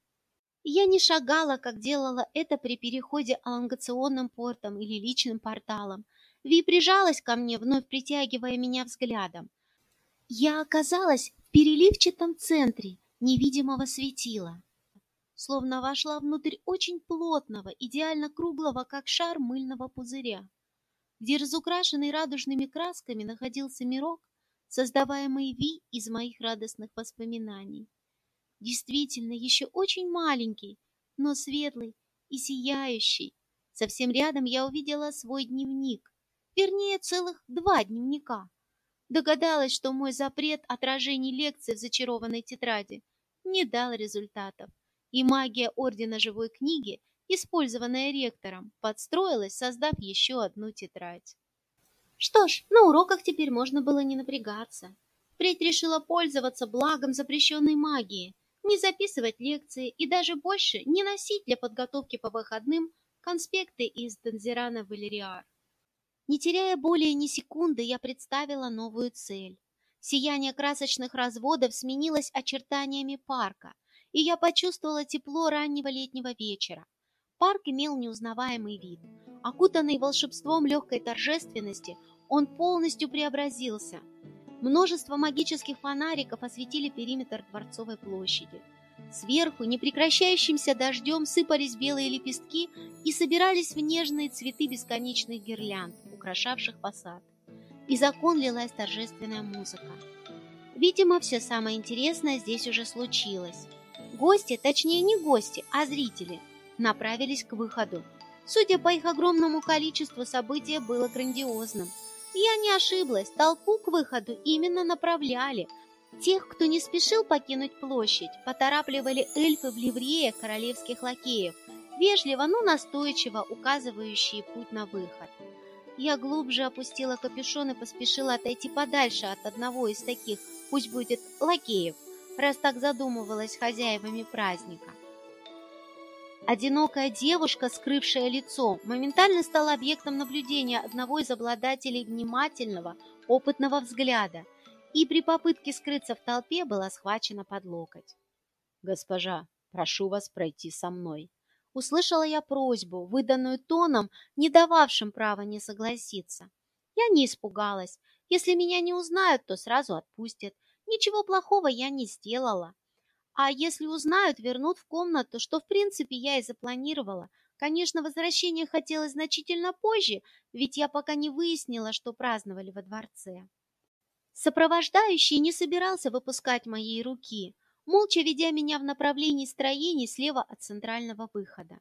Я не шагала, как делала это при переходе алангационным портом или личным порталом. Ви прижалась ко мне, вновь притягивая меня взглядом. Я оказалась в переливчатом центре невидимого светила словно вошла внутрь очень плотного, идеально круглого, как шар мыльного пузыря, где разукрашенный радужными красками находился мирок, создаваемый Ви из моих радостных воспоминаний. Действительно, еще очень маленький, но светлый и сияющий. Совсем рядом я увидела свой дневник, вернее, целых два дневника. Догадалась, что мой запрет отражений лекций в зачарованной тетради не дал результатов и магия Ордена Живой Книги, использованная ректором, подстроилась, создав еще одну тетрадь. Что ж, на уроках теперь можно было не напрягаться. Впредь решила пользоваться благом запрещенной магии, не записывать лекции и даже больше не носить для подготовки по выходным конспекты из Танзирана Валериар. Не теряя более ни секунды, я представила новую цель. Сияние красочных разводов сменилось очертаниями парка – и я почувствовала тепло раннего летнего вечера. Парк имел неузнаваемый вид. Окутанный волшебством легкой торжественности, он полностью преобразился. Множество магических фонариков осветили периметр Дворцовой площади. Сверху непрекращающимся дождем сыпались белые лепестки и собирались в нежные цветы бесконечных гирлянд, украшавших фасад. Из окон лилась торжественная музыка. Видимо, все самое интересное здесь уже случилось. Гости, точнее не гости, а зрители, направились к выходу. Судя по их огромному количеству, событие было грандиозным. Я не ошиблась, толпу к выходу именно направляли. Тех, кто не спешил покинуть площадь, поторапливали эльфы в ливрее королевских лакеев, вежливо, но настойчиво указывающие путь на выход. Я глубже опустила капюшон и поспешила отойти подальше от одного из таких, пусть будет лакеев – раз так задумывалась хозяевами праздника. Одинокая девушка, скрывшая лицо, моментально стала объектом наблюдения одного из обладателей внимательного, опытного взгляда и при попытке скрыться в толпе была схвачена под локоть. «Госпожа, прошу вас пройти со мной». Услышала я просьбу, выданную тоном, не дававшим права не согласиться. Я не испугалась. Если меня не узнают, то сразу отпустят, Ничего плохого я не сделала. А если узнают, вернут в комнату, что в принципе я и запланировала. Конечно, возвращение хотелось значительно позже, ведь я пока не выяснила, что праздновали во дворце. Сопровождающий не собирался выпускать моей руки, молча ведя меня в направлении строений слева от центрального выхода.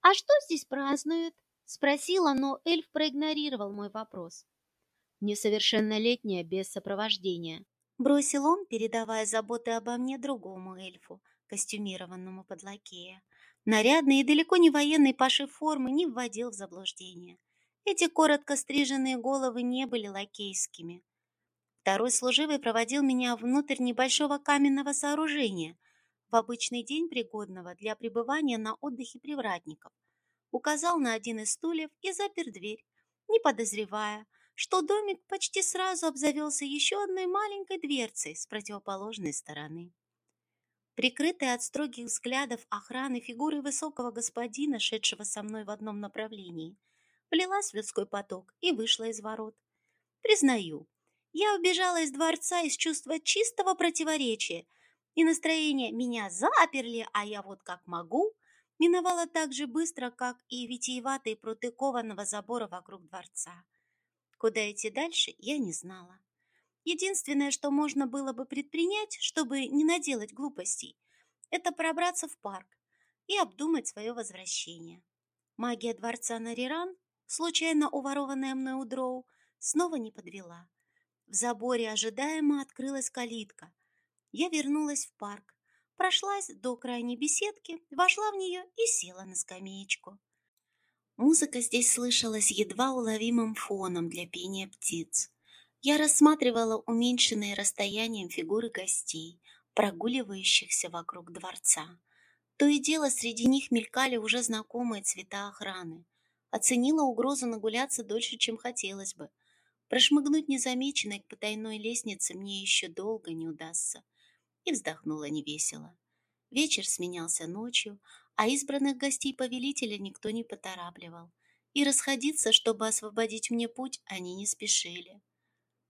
«А что здесь празднуют?» – спросила, но эльф проигнорировал мой вопрос. «Несовершеннолетняя без сопровождения», Бросил он, передавая заботы обо мне другому эльфу, костюмированному под лакея. Нарядный и далеко не военный пошив формы не вводил в заблуждение. Эти коротко стриженные головы не были лакейскими. Второй служивый проводил меня внутрь небольшого каменного сооружения, в обычный день пригодного для пребывания на отдыхе привратников. Указал на один из стульев и запер дверь, не подозревая, что домик почти сразу обзавелся еще одной маленькой дверцей с противоположной стороны. Прикрытая от строгих взглядов охраны фигурой высокого господина, шедшего со мной в одном направлении, влилась в людской поток и вышла из ворот. Признаю, я убежала из дворца из чувства чистого противоречия, и настроение «меня заперли, а я вот как могу» миновало так же быстро, как и витиеватые пруты кованого забора вокруг дворца. Куда идти дальше, я не знала. Единственное, что можно было бы предпринять, чтобы не наделать глупостей, это пробраться в парк и обдумать свое возвращение. Магия дворца Нариран, случайно уворованная мной у Дроу, снова не подвела. В заборе ожидаемо открылась калитка. Я вернулась в парк, прошлась до крайней беседки, вошла в нее и села на скамеечку. Музыка здесь слышалась едва уловимым фоном для пения птиц. Я рассматривала уменьшенные расстоянием фигуры гостей, прогуливающихся вокруг дворца. То и дело среди них мелькали уже знакомые цвета охраны. Оценила угрозу нагуляться дольше, чем хотелось бы. Прошмыгнуть незамеченной к потайной лестнице мне еще долго не удастся. И вздохнула невесело. Вечер сменялся ночью, а избранных гостей повелителя никто не поторапливал. И расходиться, чтобы освободить мне путь, они не спешили.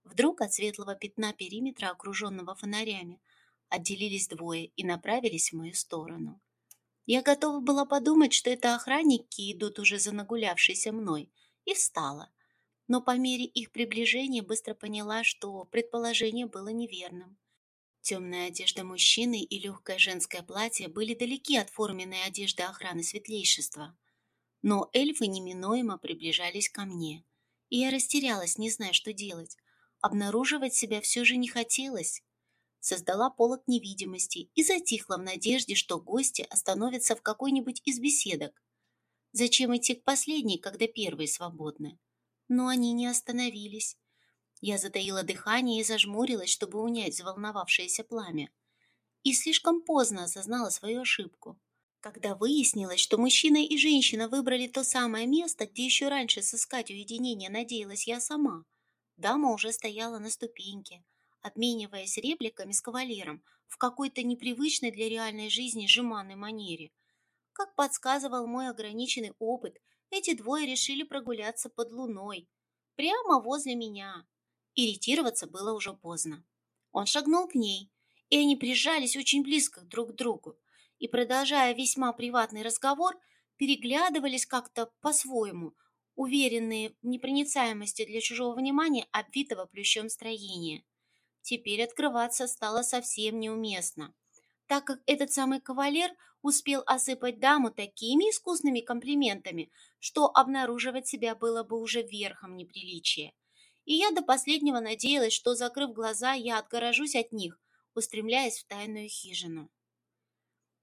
Вдруг от светлого пятна периметра, окруженного фонарями, отделились двое и направились в мою сторону. Я готова была подумать, что это охранники идут уже за нагулявшейся мной, и встала. Но по мере их приближения быстро поняла, что предположение было неверным. Темная одежда мужчины и легкое женское платье были далеки от форменной одежды охраны светлейшества. Но эльфы неминуемо приближались ко мне, и я растерялась, не зная, что делать. Обнаруживать себя все же не хотелось. Создала полок невидимости и затихла в надежде, что гости остановятся в какой-нибудь из беседок. Зачем идти к последней, когда первые свободны? Но они не остановились. Я затаила дыхание и зажмурилась, чтобы унять заволновавшееся пламя. И слишком поздно осознала свою ошибку. Когда выяснилось, что мужчина и женщина выбрали то самое место, где еще раньше сыскать уединение надеялась я сама, дама уже стояла на ступеньке, обмениваясь репликами с кавалером в какой-то непривычной для реальной жизни жеманной манере. Как подсказывал мой ограниченный опыт, эти двое решили прогуляться под луной, прямо возле меня. Иритироваться было уже поздно. Он шагнул к ней, и они прижались очень близко друг к другу, и, продолжая весьма приватный разговор, переглядывались как-то по-своему, уверенные в непроницаемости для чужого внимания обвитого плющом строения. Теперь открываться стало совсем неуместно, так как этот самый кавалер успел осыпать даму такими искусными комплиментами, что обнаруживать себя было бы уже верхом неприличия и я до последнего надеялась, что, закрыв глаза, я отгорожусь от них, устремляясь в тайную хижину.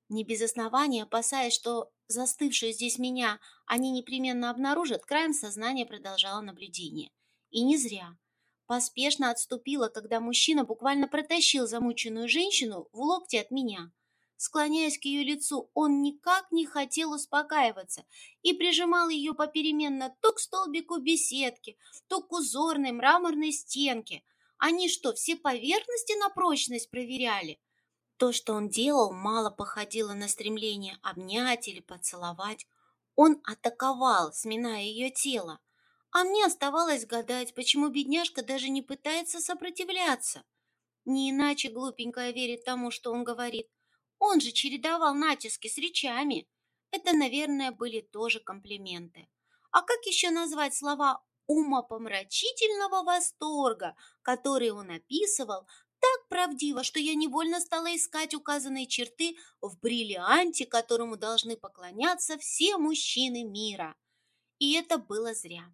Не без основания, опасаясь, что застывшую здесь меня они непременно обнаружат, краем сознания продолжала наблюдение. И не зря. Поспешно отступила, когда мужчина буквально протащил замученную женщину в локте от меня – Склоняясь к ее лицу, он никак не хотел успокаиваться и прижимал ее попеременно то к столбику беседки, то к узорной мраморной стенке. Они что, все поверхности на прочность проверяли? То, что он делал, мало походило на стремление обнять или поцеловать. Он атаковал, сминая ее тело. А мне оставалось гадать, почему бедняжка даже не пытается сопротивляться. Не иначе глупенькая верит тому, что он говорит – он же чередовал натиски с речами. Это, наверное, были тоже комплименты. А как еще назвать слова умопомрачительного восторга, которые он описывал так правдиво, что я невольно стала искать указанные черты в бриллианте, которому должны поклоняться все мужчины мира. И это было зря.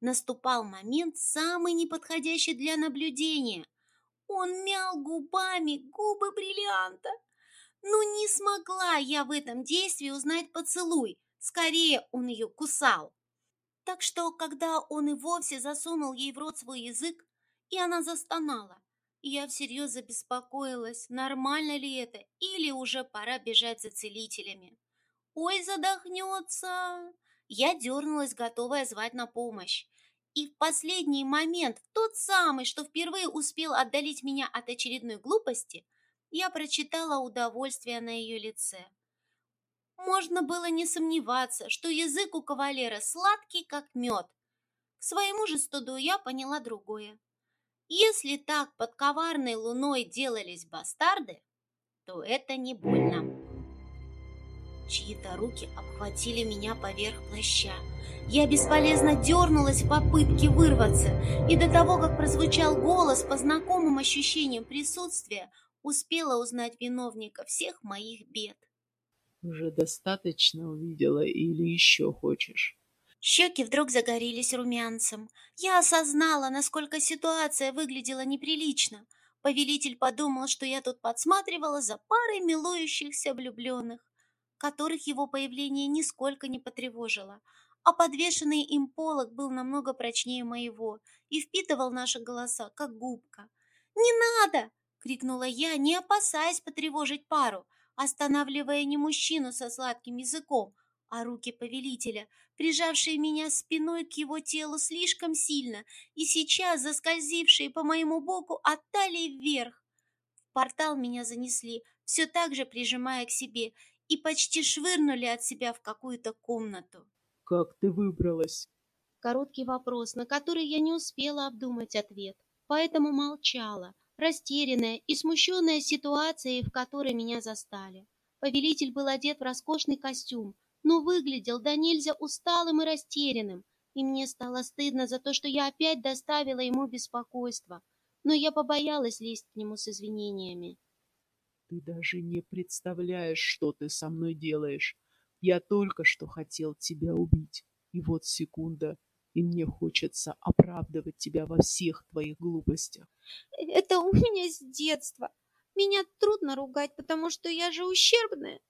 Наступал момент, самый неподходящий для наблюдения. Он мял губами губы бриллианта. Ну не смогла я в этом действии узнать поцелуй. Скорее он ее кусал. Так что, когда он и вовсе засунул ей в рот свой язык, и она застонала, я всерьез забеспокоилась, нормально ли это, или уже пора бежать за целителями. «Ой, задохнется!» Я дернулась, готовая звать на помощь. И в последний момент, в тот самый, что впервые успел отдалить меня от очередной глупости, я прочитала удовольствие на ее лице. Можно было не сомневаться, что язык у кавалера сладкий, как мед. К своему же студу я поняла другое. Если так под коварной луной делались бастарды, то это не больно. Чьи-то руки обхватили меня поверх плаща. Я бесполезно дернулась в попытке вырваться, и до того, как прозвучал голос по знакомым ощущениям присутствия, успела узнать виновника всех моих бед. Уже достаточно увидела или еще хочешь? Щеки вдруг загорелись румянцем. Я осознала, насколько ситуация выглядела неприлично. Повелитель подумал, что я тут подсматривала за парой милующихся влюбленных, которых его появление нисколько не потревожило. А подвешенный им полог был намного прочнее моего и впитывал наши голоса, как губка. «Не надо!» — крикнула я, не опасаясь потревожить пару, останавливая не мужчину со сладким языком, а руки повелителя, прижавшие меня спиной к его телу слишком сильно и сейчас заскользившие по моему боку от талии вверх. В портал меня занесли, все так же прижимая к себе, и почти швырнули от себя в какую-то комнату. «Как ты выбралась?» Короткий вопрос, на который я не успела обдумать ответ, поэтому молчала, растерянная и смущенная ситуацией, в которой меня застали. Повелитель был одет в роскошный костюм, но выглядел да нельзя усталым и растерянным, и мне стало стыдно за то, что я опять доставила ему беспокойство, но я побоялась лезть к нему с извинениями. Ты даже не представляешь, что ты со мной делаешь. Я только что хотел тебя убить. И вот секунда, и мне хочется оправдывать тебя во всех твоих глупостях. Это у меня с детства. Меня трудно ругать, потому что я же ущербная.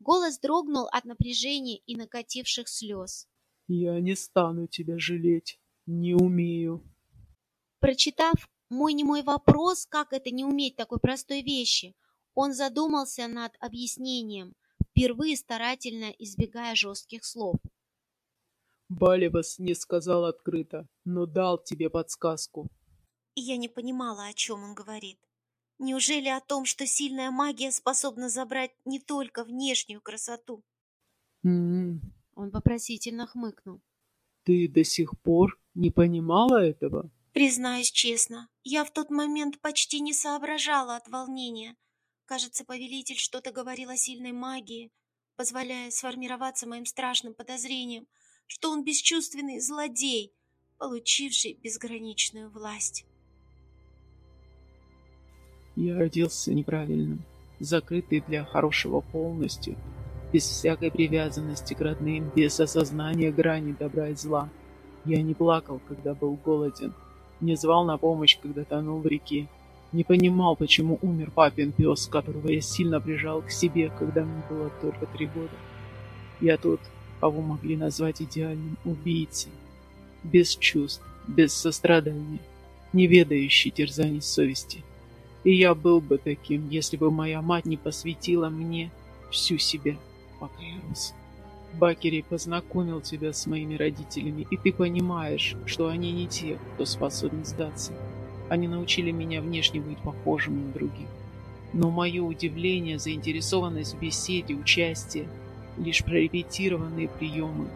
Голос дрогнул от напряжения и накативших слез. Я не стану тебя жалеть. Не умею. Прочитав мой немой вопрос, как это не уметь такой простой вещи, он задумался над объяснением, впервые старательно избегая жестких слов. Балевас не сказал открыто, но дал тебе подсказку. И я не понимала, о чем он говорит. Неужели о том, что сильная магия способна забрать не только внешнюю красоту? М-м. Он вопросительно хмыкнул. Ты до сих пор не понимала этого? Признаюсь честно, я в тот момент почти не соображала от волнения. Кажется, повелитель что-то говорил о сильной магии, позволяя сформироваться моим страшным подозрением, что он бесчувственный злодей, получивший безграничную власть. Я родился неправильным, закрытый для хорошего полностью, без всякой привязанности к родным, без осознания грани добра и зла. Я не плакал, когда был голоден, не звал на помощь, когда тонул в реке, не понимал, почему умер папин пес, которого я сильно прижал к себе, когда мне было только три года. Я тот, кого могли назвать идеальным убийцей. Без чувств, без сострадания, не ведающий терзаний совести. И я был бы таким, если бы моя мать не посвятила мне всю себя, пока я рос. Бакери познакомил тебя с моими родителями, и ты понимаешь, что они не те, кто способен сдаться. Они научили меня внешне быть похожим на других. Но мое удивление, заинтересованность в беседе, участие — лишь прорепетированные приемы.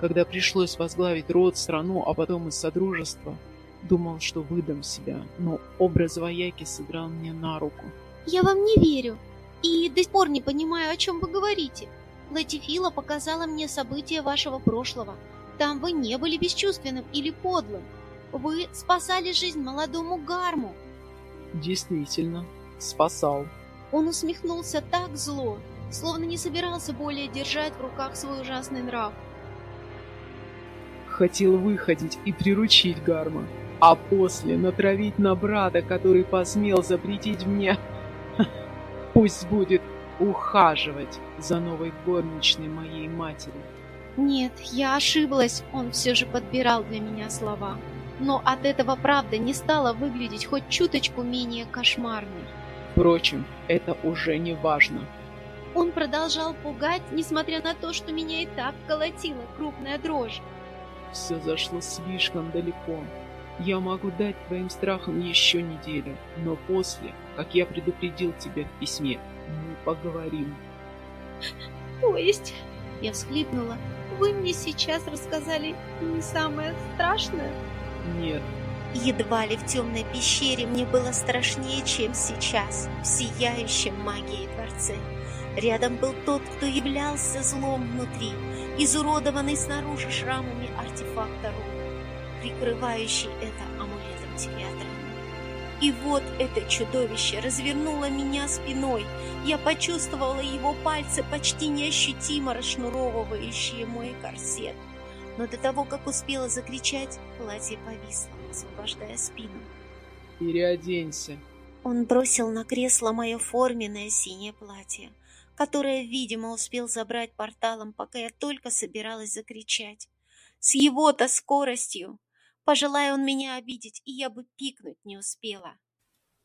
Когда пришлось возглавить род, страну, а потом и содружество, думал, что выдам себя, но образ вояки сыграл мне на руку. «Я вам не верю и до сих пор не понимаю, о чем вы говорите. Латифила показала мне события вашего прошлого. Там вы не были бесчувственным или подлым. Вы спасали жизнь молодому Гарму. Действительно, спасал. Он усмехнулся так зло, словно не собирался более держать в руках свой ужасный нрав. Хотел выходить и приручить Гарма, а после натравить на брата, который посмел запретить мне... Пусть будет ухаживать за новой горничной моей матери. Нет, я ошиблась, он все же подбирал для меня слова но от этого правда не стала выглядеть хоть чуточку менее кошмарной. Впрочем, это уже не важно. Он продолжал пугать, несмотря на то, что меня и так колотила крупная дрожь. Все зашло слишком далеко. Я могу дать твоим страхам еще неделю, но после, как я предупредил тебя в письме, мы поговорим. То есть, я всхлипнула, вы мне сейчас рассказали не самое страшное? Нет. Едва ли в темной пещере мне было страшнее, чем сейчас, в сияющем магией дворце. Рядом был тот, кто являлся злом внутри, изуродованный снаружи шрамами артефакта рук, прикрывающий это амулетом театра. И вот это чудовище развернуло меня спиной. Я почувствовала его пальцы, почти неощутимо расшнуровывающие мой корсет. но до того, как успела закричать, платье повисло, освобождая спину. «Переоденься!» Он бросил на кресло мое форменное синее платье, которое, видимо, успел забрать порталом, пока я только собиралась закричать. С его-то скоростью! Пожелая он меня обидеть, и я бы пикнуть не успела.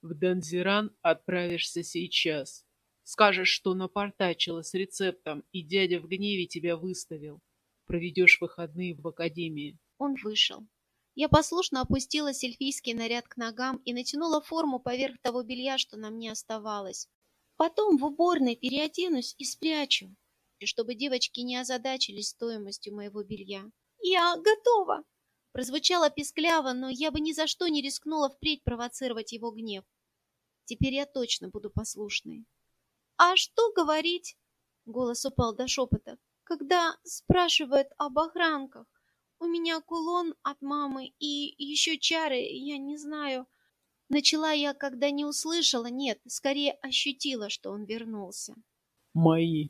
В Данзиран отправишься сейчас. Скажешь, что напортачила с рецептом, и дядя в гневе тебя выставил. Проведешь выходные в академии. Он вышел. Я послушно опустила сельфийский наряд к ногам и натянула форму поверх того белья, что на мне оставалось. Потом в уборной переоденусь и спрячу, чтобы девочки не озадачились стоимостью моего белья. «Я готова!» Прозвучало пискляво, но я бы ни за что не рискнула впредь провоцировать его гнев. Теперь я точно буду послушной. «А что говорить?» — голос упал до шепота. «Когда спрашивают об охранках, у меня кулон от мамы и еще чары, я не знаю...» Начала я, когда не услышала, нет, скорее ощутила, что он вернулся. «Мои»,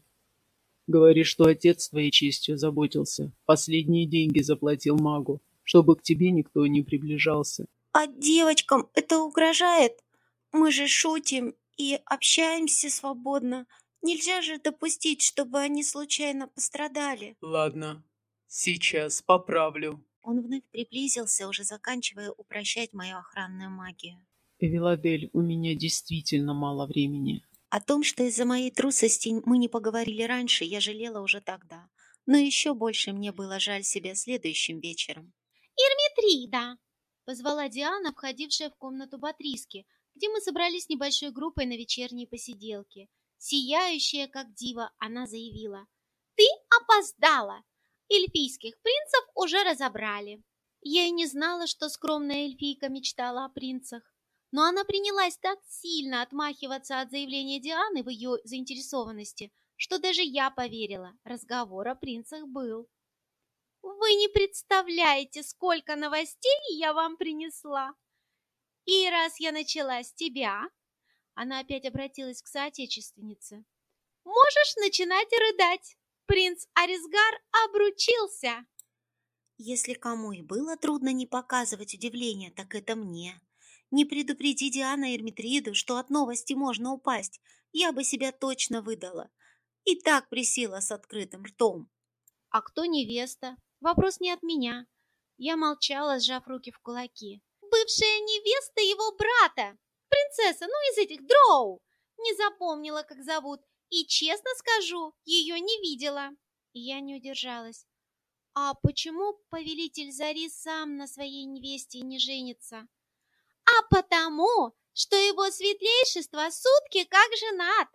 Говоришь, что отец твоей честью заботился. Последние деньги заплатил магу чтобы к тебе никто не приближался. А девочкам это угрожает? Мы же шутим и общаемся свободно. Нельзя же допустить, чтобы они случайно пострадали. Ладно, сейчас поправлю. Он вновь приблизился, уже заканчивая упрощать мою охранную магию. Эвеладель, у меня действительно мало времени. О том, что из-за моей трусости мы не поговорили раньше, я жалела уже тогда. Но еще больше мне было жаль себя следующим вечером. «Ирмитрида!» — позвала Диана, входившая в комнату Батриски, где мы собрались небольшой группой на вечерней посиделке. Сияющая, как дива, она заявила. «Ты опоздала! Эльфийских принцев уже разобрали!» Я и не знала, что скромная эльфийка мечтала о принцах. Но она принялась так сильно отмахиваться от заявления Дианы в ее заинтересованности, что даже я поверила, разговор о принцах был. Вы не представляете, сколько новостей я вам принесла. И раз я начала с тебя, она опять обратилась к соотечественнице, можешь начинать рыдать. Принц Арисгар обручился. Если кому и было трудно не показывать удивление, так это мне. Не предупреди Диана Эрмитриду, что от новости можно упасть, я бы себя точно выдала. И так присела с открытым ртом. А кто невеста? Вопрос не от меня. Я молчала, сжав руки в кулаки. Бывшая невеста его брата. Принцесса, ну из этих дроу. Не запомнила, как зовут. И, честно скажу, ее не видела. Я не удержалась. А почему повелитель Зари сам на своей невесте не женится? А потому, что его светлейшество сутки как женат.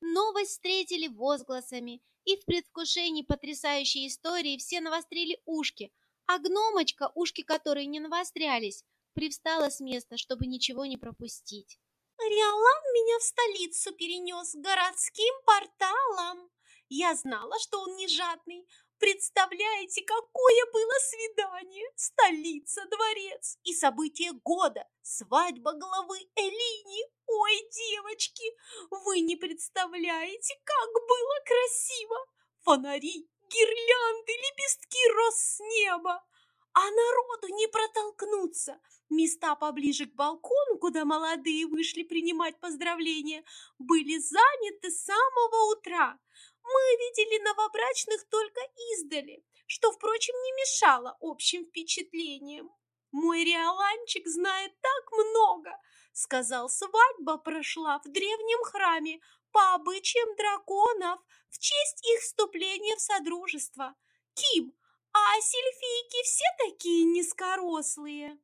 Новость встретили возгласами, и в предвкушении потрясающей истории все навострили ушки, а гномочка, ушки которой не навострялись, привстала с места, чтобы ничего не пропустить. Риолан меня в столицу перенес городским порталом. Я знала, что он не жадный. Представляете, какое было свидание! Столица, дворец и событие года, свадьба главы Элини. Ой, девочки, вы не представляете, как было красиво! Фонари, гирлянды, лепестки роз с неба. А народу не протолкнуться. Места поближе к балкону, куда молодые вышли принимать поздравления, были заняты с самого утра. Мы видели новобрачных только издали, что, впрочем, не мешало общим впечатлениям. Мой реаланчик знает так много, сказал, свадьба прошла в древнем храме по обычаям драконов в честь их вступления в содружество. Ким, а сельфийки все такие низкорослые?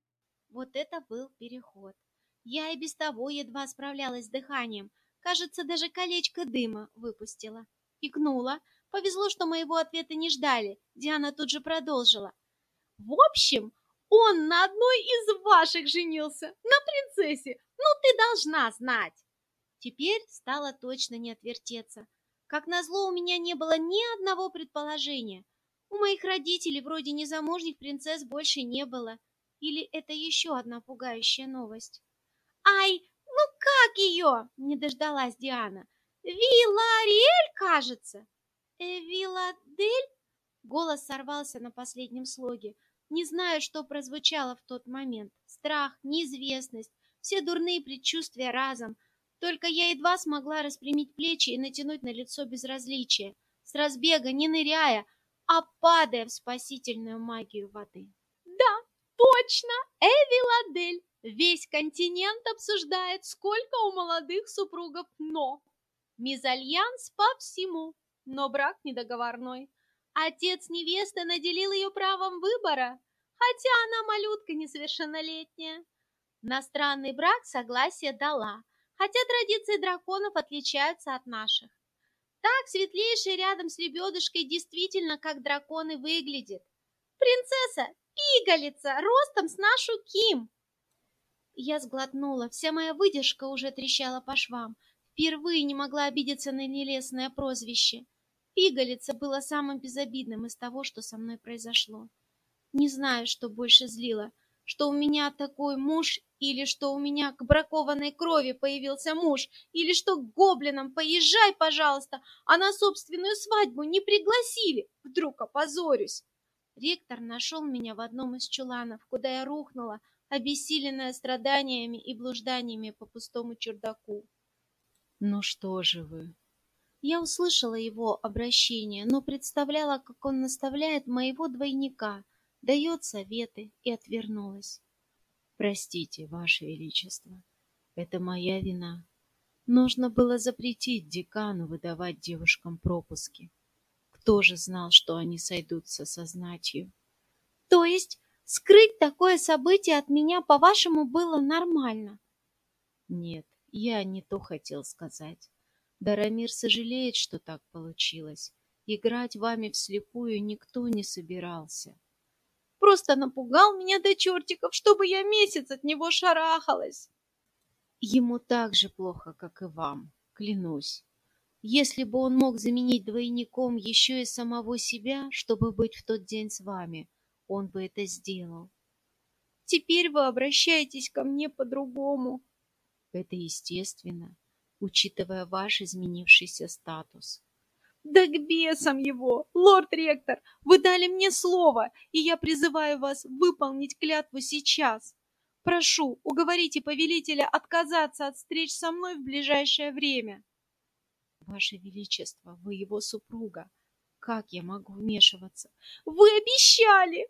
Вот это был переход. Я и без того едва справлялась с дыханием. Кажется, даже колечко дыма выпустила. Икнула. Повезло, что моего ответа не ждали. Диана тут же продолжила. В общем, он на одной из ваших женился, на принцессе. Ну, ты должна знать. Теперь стало точно не отвертеться. Как назло, у меня не было ни одного предположения. У моих родителей вроде незамужних принцесс больше не было. Или это еще одна пугающая новость? «Ай, ну как ее?» – не дождалась Диана. «Вилариэль, кажется». «Э, «Виладель?» Голос сорвался на последнем слоге. Не знаю, что прозвучало в тот момент. Страх, неизвестность, все дурные предчувствия разом. Только я едва смогла распрямить плечи и натянуть на лицо безразличие, с разбега не ныряя, а падая в спасительную магию воды. Да, точно, Эвиладель. Весь континент обсуждает, сколько у молодых супругов «но». Мезальянс по всему, но брак недоговорной. Отец невесты наделил ее правом выбора, хотя она малютка несовершеннолетняя. На странный брак согласие дала, хотя традиции драконов отличаются от наших. Так светлейший рядом с лебедушкой действительно как драконы выглядит. Принцесса пигалица, ростом с нашу Ким. Я сглотнула, вся моя выдержка уже трещала по швам. Впервые не могла обидеться на нелестное прозвище. Пигалица было самым безобидным из того, что со мной произошло. Не знаю, что больше злило, что у меня такой муж, или что у меня к бракованной крови появился муж, или что к гоблинам поезжай, пожалуйста, а на собственную свадьбу не пригласили, вдруг опозорюсь. Ректор нашел меня в одном из чуланов, куда я рухнула, обессиленная страданиями и блужданиями по пустому чердаку. «Ну что же вы?» Я услышала его обращение, но представляла, как он наставляет моего двойника, дает советы и отвернулась. «Простите, Ваше Величество, это моя вина. Нужно было запретить декану выдавать девушкам пропуски. Кто же знал, что они сойдутся со знатью?» «То есть скрыть такое событие от меня, по-вашему, было нормально?» «Нет, я не то хотел сказать. Дарамир сожалеет, что так получилось. Играть вами вслепую никто не собирался. Просто напугал меня до чертиков, чтобы я месяц от него шарахалась. Ему так же плохо, как и вам, клянусь. Если бы он мог заменить двойником еще и самого себя, чтобы быть в тот день с вами, он бы это сделал. Теперь вы обращаетесь ко мне по-другому. Это естественно учитывая ваш изменившийся статус. Да к бесам его! Лорд-ректор, вы дали мне слово, и я призываю вас выполнить клятву сейчас. Прошу, уговорите повелителя отказаться от встреч со мной в ближайшее время. Ваше Величество, вы его супруга. Как я могу вмешиваться? Вы обещали!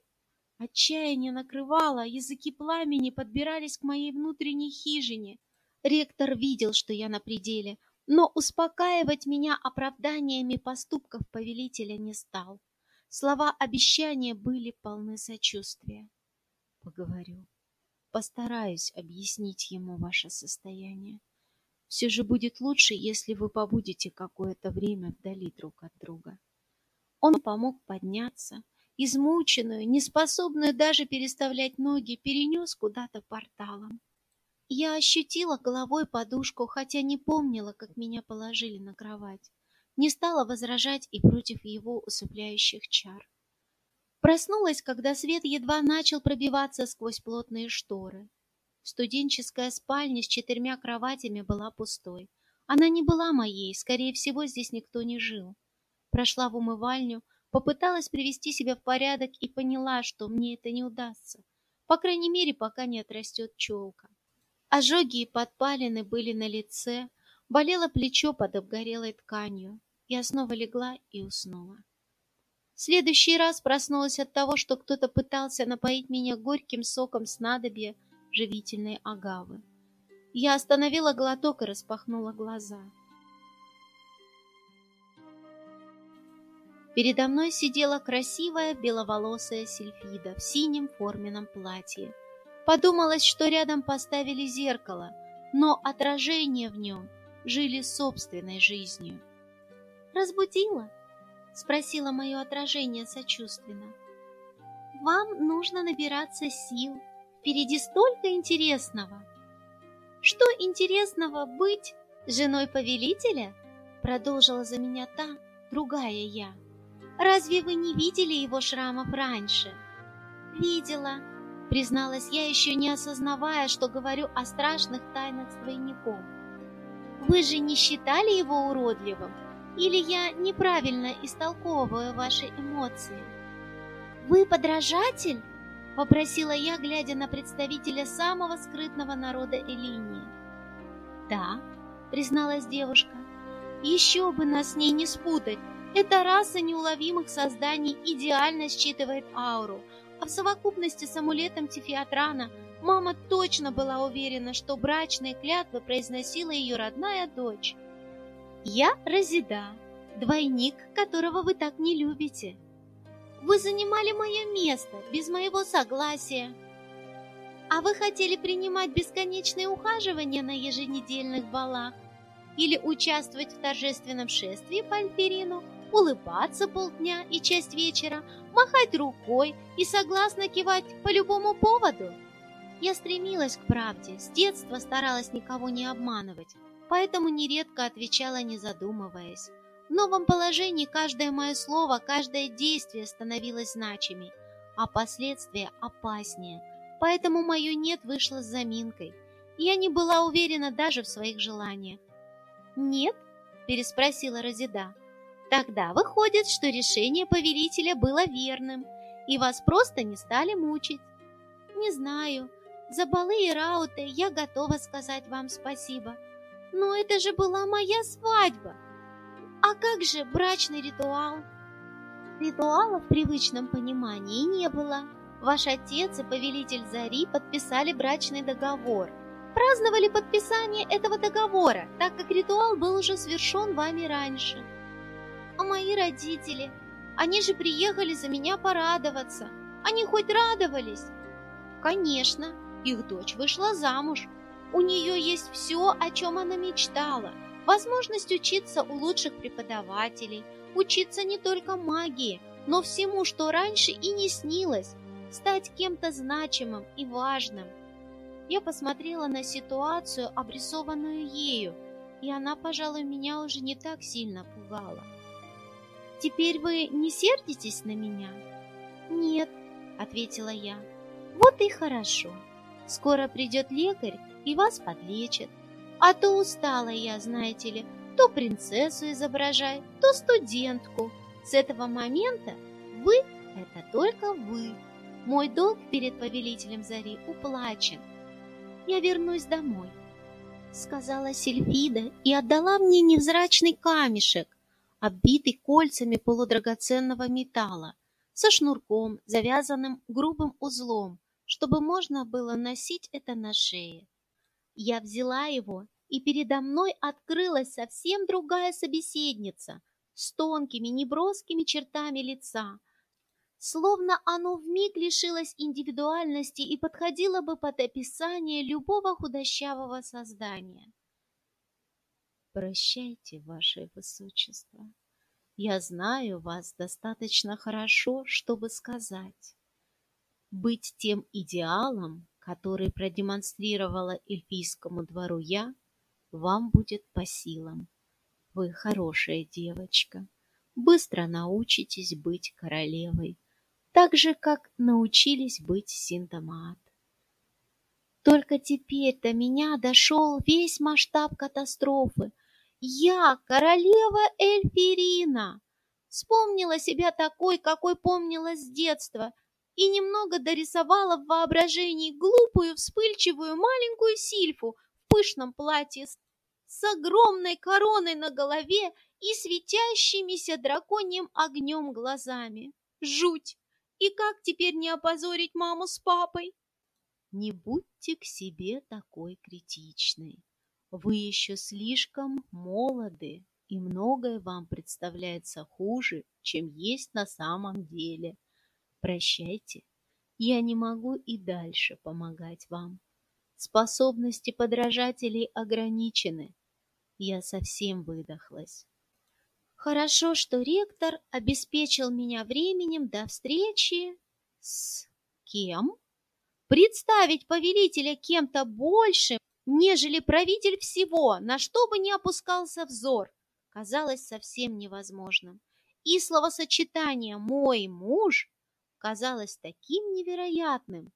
Отчаяние накрывало, языки пламени подбирались к моей внутренней хижине. Ректор видел, что я на пределе, но успокаивать меня оправданиями поступков повелителя не стал. Слова обещания были полны сочувствия. Поговорю. Постараюсь объяснить ему ваше состояние. Все же будет лучше, если вы побудете какое-то время вдали друг от друга. Он помог подняться, измученную, неспособную даже переставлять ноги, перенес куда-то порталом. Я ощутила головой подушку, хотя не помнила, как меня положили на кровать. Не стала возражать и против его усыпляющих чар. Проснулась, когда свет едва начал пробиваться сквозь плотные шторы. Студенческая спальня с четырьмя кроватями была пустой. Она не была моей, скорее всего, здесь никто не жил. Прошла в умывальню, попыталась привести себя в порядок и поняла, что мне это не удастся. По крайней мере, пока не отрастет челка. Ожоги и подпалины были на лице, болело плечо под обгорелой тканью. Я снова легла и уснула. В следующий раз проснулась от того, что кто-то пытался напоить меня горьким соком снадобья живительной агавы. Я остановила глоток и распахнула глаза. Передо мной сидела красивая беловолосая сельфида в синем форменном платье. Подумалось, что рядом поставили зеркало, но отражения в нем жили собственной жизнью. «Разбудила?» — спросила мое отражение сочувственно. «Вам нужно набираться сил. Впереди столько интересного!» «Что интересного быть женой повелителя?» — продолжила за меня та, другая я. «Разве вы не видели его шрамов раньше?» «Видела», призналась я, еще не осознавая, что говорю о страшных тайнах с двойником. Вы же не считали его уродливым? Или я неправильно истолковываю ваши эмоции? Вы подражатель? Попросила я, глядя на представителя самого скрытного народа Элинии. Да, призналась девушка. Еще бы нас с ней не спутать. Эта раса неуловимых созданий идеально считывает ауру, а в совокупности с амулетом Тифиатрана мама точно была уверена, что брачные клятвы произносила ее родная дочь. «Я Розида, двойник, которого вы так не любите. Вы занимали мое место без моего согласия. А вы хотели принимать бесконечные ухаживания на еженедельных балах или участвовать в торжественном шествии по Альферину, улыбаться полдня и часть вечера, махать рукой и согласно кивать по любому поводу. Я стремилась к правде, с детства старалась никого не обманывать, поэтому нередко отвечала, не задумываясь. В новом положении каждое мое слово, каждое действие становилось значимей, а последствия опаснее. Поэтому мое «нет» вышло с заминкой. Я не была уверена даже в своих желаниях. «Нет?» – переспросила Розида. Тогда выходит, что решение повелителя было верным, и вас просто не стали мучить. Не знаю, за балы и рауты я готова сказать вам спасибо. Но это же была моя свадьба. А как же брачный ритуал? Ритуала в привычном понимании не было. Ваш отец и повелитель Зари подписали брачный договор. Праздновали подписание этого договора, так как ритуал был уже совершен вами раньше. А мои родители? Они же приехали за меня порадоваться. Они хоть радовались? Конечно, их дочь вышла замуж. У нее есть все, о чем она мечтала. Возможность учиться у лучших преподавателей, учиться не только магии, но всему, что раньше и не снилось, стать кем-то значимым и важным. Я посмотрела на ситуацию, обрисованную ею, и она, пожалуй, меня уже не так сильно пугала. Теперь вы не сердитесь на меня? Нет, ответила я. Вот и хорошо. Скоро придет лекарь и вас подлечит. А то устала я, знаете ли, то принцессу изображай, то студентку. С этого момента вы — это только вы. Мой долг перед повелителем Зари уплачен. Я вернусь домой, — сказала Сильфида и отдала мне невзрачный камешек, оббитый кольцами полудрагоценного металла, со шнурком, завязанным грубым узлом, чтобы можно было носить это на шее. Я взяла его, и передо мной открылась совсем другая собеседница с тонкими неброскими чертами лица, словно оно вмиг лишилось индивидуальности и подходило бы под описание любого худощавого создания. Прощайте, ваше высочество. Я знаю вас достаточно хорошо, чтобы сказать. Быть тем идеалом, который продемонстрировала эльфийскому двору я, вам будет по силам. Вы хорошая девочка, быстро научитесь быть королевой, так же, как научились быть синтомат. Только теперь до меня дошел весь масштаб катастрофы, я королева Эльфирина. Вспомнила себя такой, какой помнила с детства, и немного дорисовала в воображении глупую, вспыльчивую маленькую сильфу в пышном платье с огромной короной на голове и светящимися драконьим огнем глазами. Жуть! И как теперь не опозорить маму с папой? Не будьте к себе такой критичной. Вы еще слишком молоды, и многое вам представляется хуже, чем есть на самом деле. Прощайте, я не могу и дальше помогать вам. Способности подражателей ограничены. Я совсем выдохлась. Хорошо, что ректор обеспечил меня временем до встречи с кем? Представить повелителя кем-то большим нежели правитель всего, на что бы ни опускался взор, казалось совсем невозможным. И словосочетание «мой муж» казалось таким невероятным.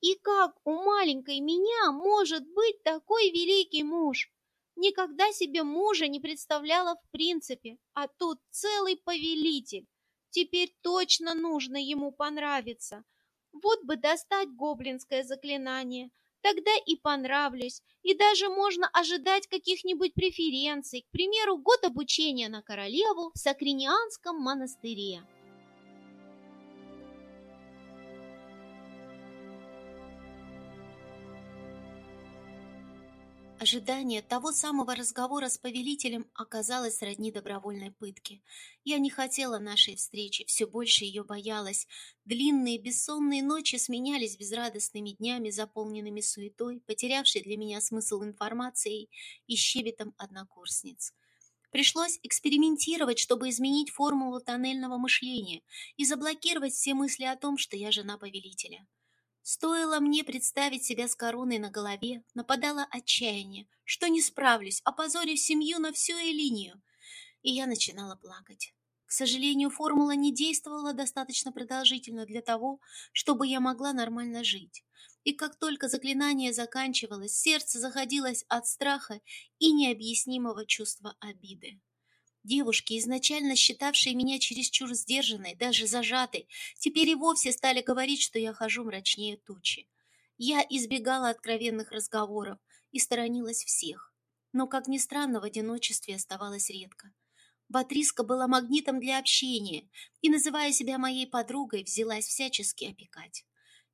И как у маленькой меня может быть такой великий муж? Никогда себе мужа не представляла в принципе, а тут целый повелитель. Теперь точно нужно ему понравиться. Вот бы достать гоблинское заклинание, тогда и понравлюсь, и даже можно ожидать каких-нибудь преференций, к примеру, год обучения на королеву в Сакринианском монастыре. Ожидание того самого разговора с повелителем оказалось сродни добровольной пытке. Я не хотела нашей встречи, все больше ее боялась. Длинные бессонные ночи сменялись безрадостными днями, заполненными суетой, потерявшей для меня смысл информацией и щебетом однокурсниц. Пришлось экспериментировать, чтобы изменить формулу тоннельного мышления и заблокировать все мысли о том, что я жена повелителя. Стоило мне представить себя с короной на голове, нападало отчаяние, что не справлюсь, опозорив семью на всю и линию. И я начинала плакать. К сожалению, формула не действовала достаточно продолжительно для того, чтобы я могла нормально жить. И как только заклинание заканчивалось, сердце заходилось от страха и необъяснимого чувства обиды. Девушки, изначально считавшие меня чересчур сдержанной, даже зажатой, теперь и вовсе стали говорить, что я хожу мрачнее тучи. Я избегала откровенных разговоров и сторонилась всех. Но, как ни странно, в одиночестве оставалась редко. Батриска была магнитом для общения и, называя себя моей подругой, взялась всячески опекать.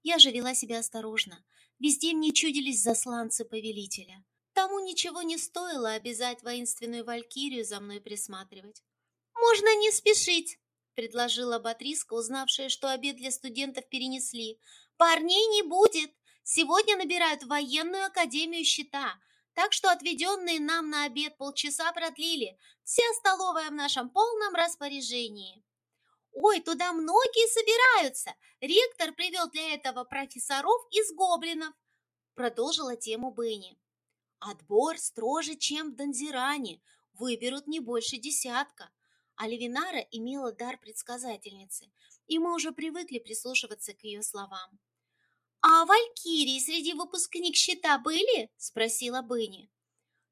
Я же вела себя осторожно. Везде мне чудились засланцы повелителя. Тому ничего не стоило обязать воинственную валькирию за мной присматривать. «Можно не спешить», — предложила Батриска, узнавшая, что обед для студентов перенесли. «Парней не будет. Сегодня набирают военную академию щита, так что отведенные нам на обед полчаса продлили. Вся столовая в нашем полном распоряжении». «Ой, туда многие собираются. Ректор привел для этого профессоров из гоблинов», — продолжила тему Бенни. Отбор строже, чем в Донзиране, выберут не больше десятка. А Левинара имела дар предсказательницы, и мы уже привыкли прислушиваться к ее словам. «А валькирии среди выпускник щита были?» – спросила Бенни.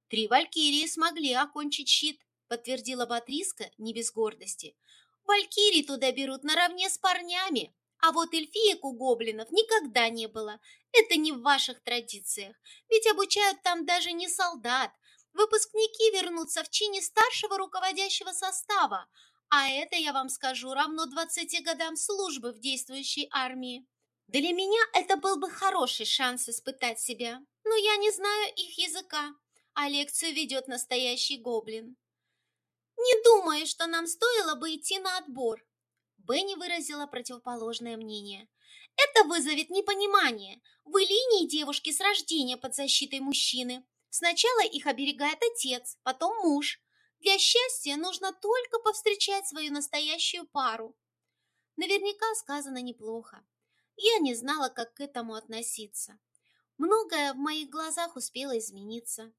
«Три валькирии смогли окончить щит», – подтвердила Батриска не без гордости. «Валькирии туда берут наравне с парнями, а вот эльфиек у гоблинов никогда не было. Это не в ваших традициях. Ведь обучают там даже не солдат. Выпускники вернутся в чине старшего руководящего состава. А это, я вам скажу, равно 20 годам службы в действующей армии. Для меня это был бы хороший шанс испытать себя. Но я не знаю их языка, а лекцию ведет настоящий гоблин. Не думаю, что нам стоило бы идти на отбор. Бенни выразила противоположное мнение. «Это вызовет непонимание. Вы линии девушки с рождения под защитой мужчины. Сначала их оберегает отец, потом муж. Для счастья нужно только повстречать свою настоящую пару». Наверняка сказано неплохо. Я не знала, как к этому относиться. Многое в моих глазах успело измениться.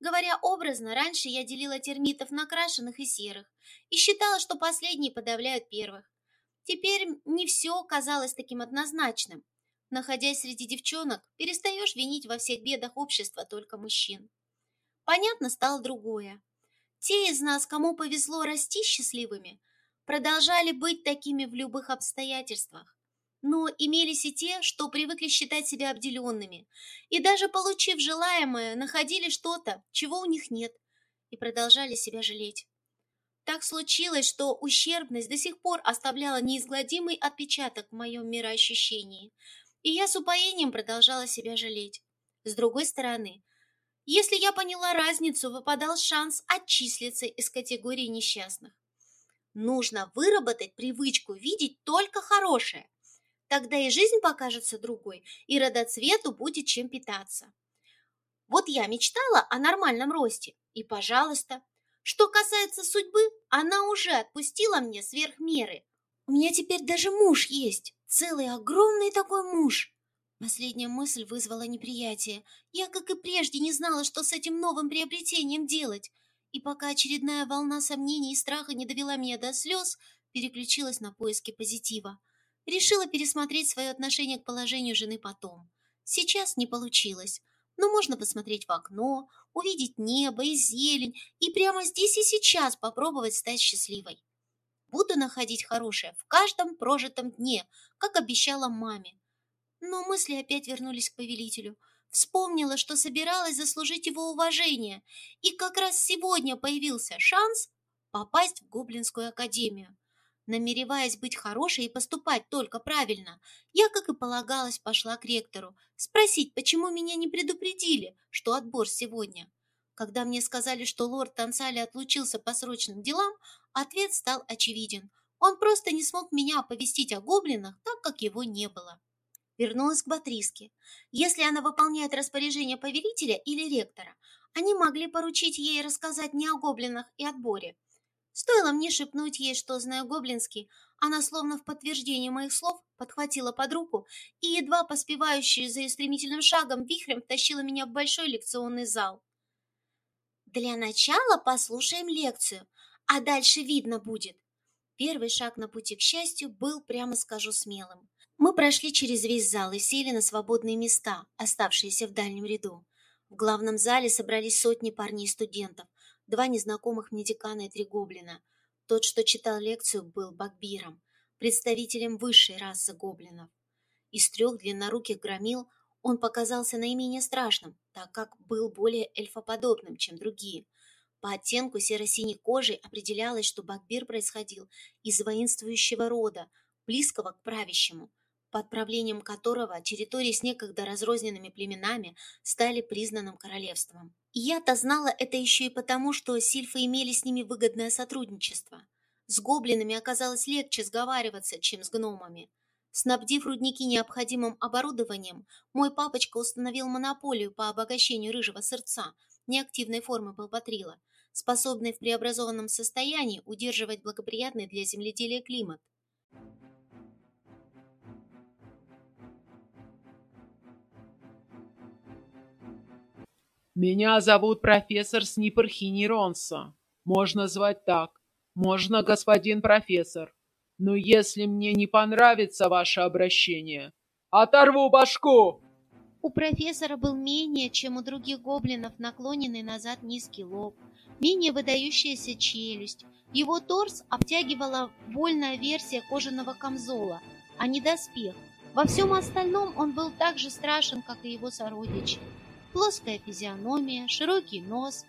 Говоря образно, раньше я делила термитов на крашеных и серых и считала, что последние подавляют первых. Теперь не все казалось таким однозначным. Находясь среди девчонок, перестаешь винить во всех бедах общества только мужчин. Понятно стало другое. Те из нас, кому повезло расти счастливыми, продолжали быть такими в любых обстоятельствах. Но имелись и те, что привыкли считать себя обделенными, и даже получив желаемое, находили что-то, чего у них нет, и продолжали себя жалеть. Так случилось, что ущербность до сих пор оставляла неизгладимый отпечаток в моем мироощущении, и я с упоением продолжала себя жалеть. С другой стороны, если я поняла разницу, выпадал шанс отчислиться из категории несчастных. Нужно выработать привычку видеть только хорошее. Тогда и жизнь покажется другой, и родоцвету будет чем питаться. Вот я мечтала о нормальном росте, и, пожалуйста, что касается судьбы, она уже отпустила мне сверх меры. У меня теперь даже муж есть, целый огромный такой муж. Последняя мысль вызвала неприятие. Я, как и прежде, не знала, что с этим новым приобретением делать. И пока очередная волна сомнений и страха не довела меня до слез, переключилась на поиски позитива. Решила пересмотреть свое отношение к положению жены потом. Сейчас не получилось. Но можно посмотреть в окно, увидеть небо и зелень и прямо здесь и сейчас попробовать стать счастливой. Буду находить хорошее в каждом прожитом дне, как обещала маме. Но мысли опять вернулись к повелителю. Вспомнила, что собиралась заслужить его уважение, и как раз сегодня появился шанс попасть в Гоблинскую академию. Намереваясь быть хорошей и поступать только правильно, я, как и полагалось, пошла к ректору спросить, почему меня не предупредили, что отбор сегодня. Когда мне сказали, что лорд Тансали отлучился по срочным делам, ответ стал очевиден. Он просто не смог меня оповестить о гоблинах, так как его не было. Вернулась к Батриске. Если она выполняет распоряжение повелителя или ректора, они могли поручить ей рассказать не о гоблинах и отборе, Стоило мне шепнуть ей, что знаю гоблинский, она, словно в подтверждение моих слов, подхватила под руку и, едва поспевающую за стремительным шагом, вихрем втащила меня в большой лекционный зал. «Для начала послушаем лекцию, а дальше видно будет». Первый шаг на пути к счастью был, прямо скажу, смелым. Мы прошли через весь зал и сели на свободные места, оставшиеся в дальнем ряду. В главном зале собрались сотни парней студентов, два незнакомых мне декана и три гоблина. Тот, что читал лекцию, был Багбиром, представителем высшей расы гоблинов. Из трех длинноруких громил он показался наименее страшным, так как был более эльфоподобным, чем другие. По оттенку серо-синей кожи определялось, что Багбир происходил из воинствующего рода, близкого к правящему – под правлением которого территории с некогда разрозненными племенами стали признанным королевством. Я-то знала это еще и потому, что сильфы имели с ними выгодное сотрудничество. С гоблинами оказалось легче сговариваться, чем с гномами. Снабдив рудники необходимым оборудованием, мой папочка установил монополию по обогащению рыжего сырца, неактивной формы балбатрила, способной в преобразованном состоянии удерживать благоприятный для земледелия климат. Меня зовут профессор Снипер Хинеронса. Можно звать так. Можно господин профессор. Но если мне не понравится ваше обращение, оторву башку!» У профессора был менее, чем у других гоблинов, наклоненный назад низкий лоб, менее выдающаяся челюсть. Его торс обтягивала вольная версия кожаного камзола, а не доспех. Во всем остальном он был так же страшен, как и его сородичи плоская физиономия, широкий нос,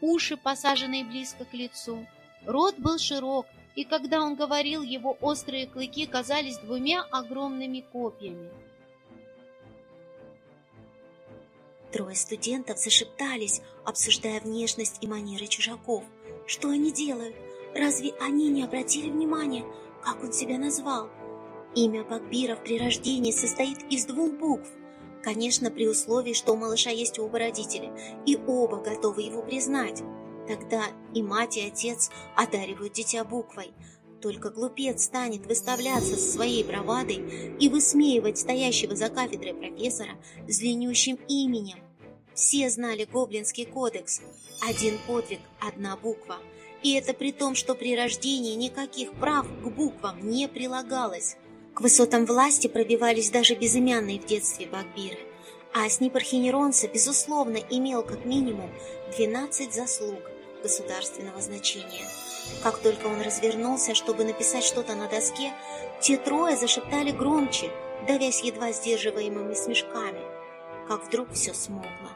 уши, посаженные близко к лицу. Рот был широк, и когда он говорил, его острые клыки казались двумя огромными копьями. Трое студентов зашептались, обсуждая внешность и манеры чужаков. Что они делают? Разве они не обратили внимания, как он себя назвал? Имя Багбиров при рождении состоит из двух букв – Конечно, при условии, что у малыша есть оба родителя, и оба готовы его признать. Тогда и мать, и отец одаривают дитя буквой. Только глупец станет выставляться со своей бравадой и высмеивать стоящего за кафедрой профессора зленющим именем. Все знали Гоблинский кодекс. Один подвиг, одна буква. И это при том, что при рождении никаких прав к буквам не прилагалось. К высотам власти пробивались даже безымянные в детстве Багбиры. А Снипархинеронца, безусловно, имел как минимум 12 заслуг государственного значения. Как только он развернулся, чтобы написать что-то на доске, те трое зашептали громче, давясь едва сдерживаемыми смешками. Как вдруг все смолкло.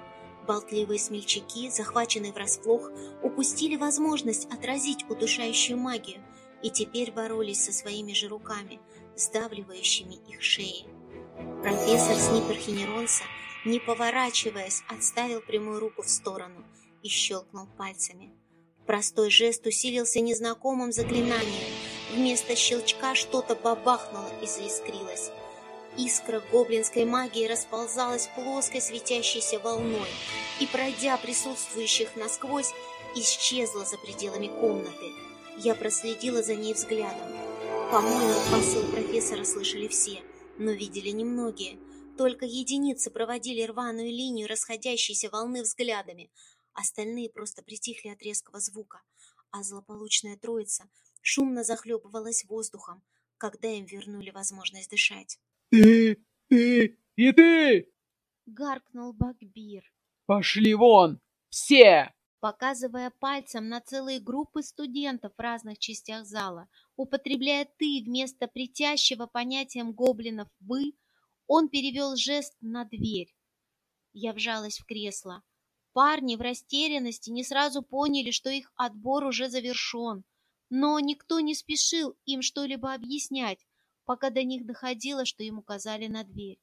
Болтливые смельчаки, захваченные врасплох, упустили возможность отразить удушающую магию и теперь боролись со своими же руками, сдавливающими их шеи. Профессор Снипперхинеронса, не поворачиваясь, отставил прямую руку в сторону и щелкнул пальцами. Простой жест усилился незнакомым заклинанием. Вместо щелчка что-то бабахнуло и заискрилось. Искра гоблинской магии расползалась плоской светящейся волной и, пройдя присутствующих насквозь, исчезла за пределами комнаты. Я проследила за ней взглядом. По-моему, посыл профессора слышали все, но видели немногие. Только единицы проводили рваную линию расходящейся волны взглядами. Остальные просто притихли от резкого звука, а злополучная троица шумно захлебывалась воздухом, когда им вернули возможность дышать. «Ты, ты и ты!» — гаркнул Багбир. Пошли вон! Все!» Показывая пальцем на целые группы студентов в разных частях зала, употребляя «ты» вместо притящего понятием гоблинов «вы», он перевел жест на дверь. Я вжалась в кресло. Парни в растерянности не сразу поняли, что их отбор уже завершен, но никто не спешил им что-либо объяснять, пока до них доходило, что им указали на дверь.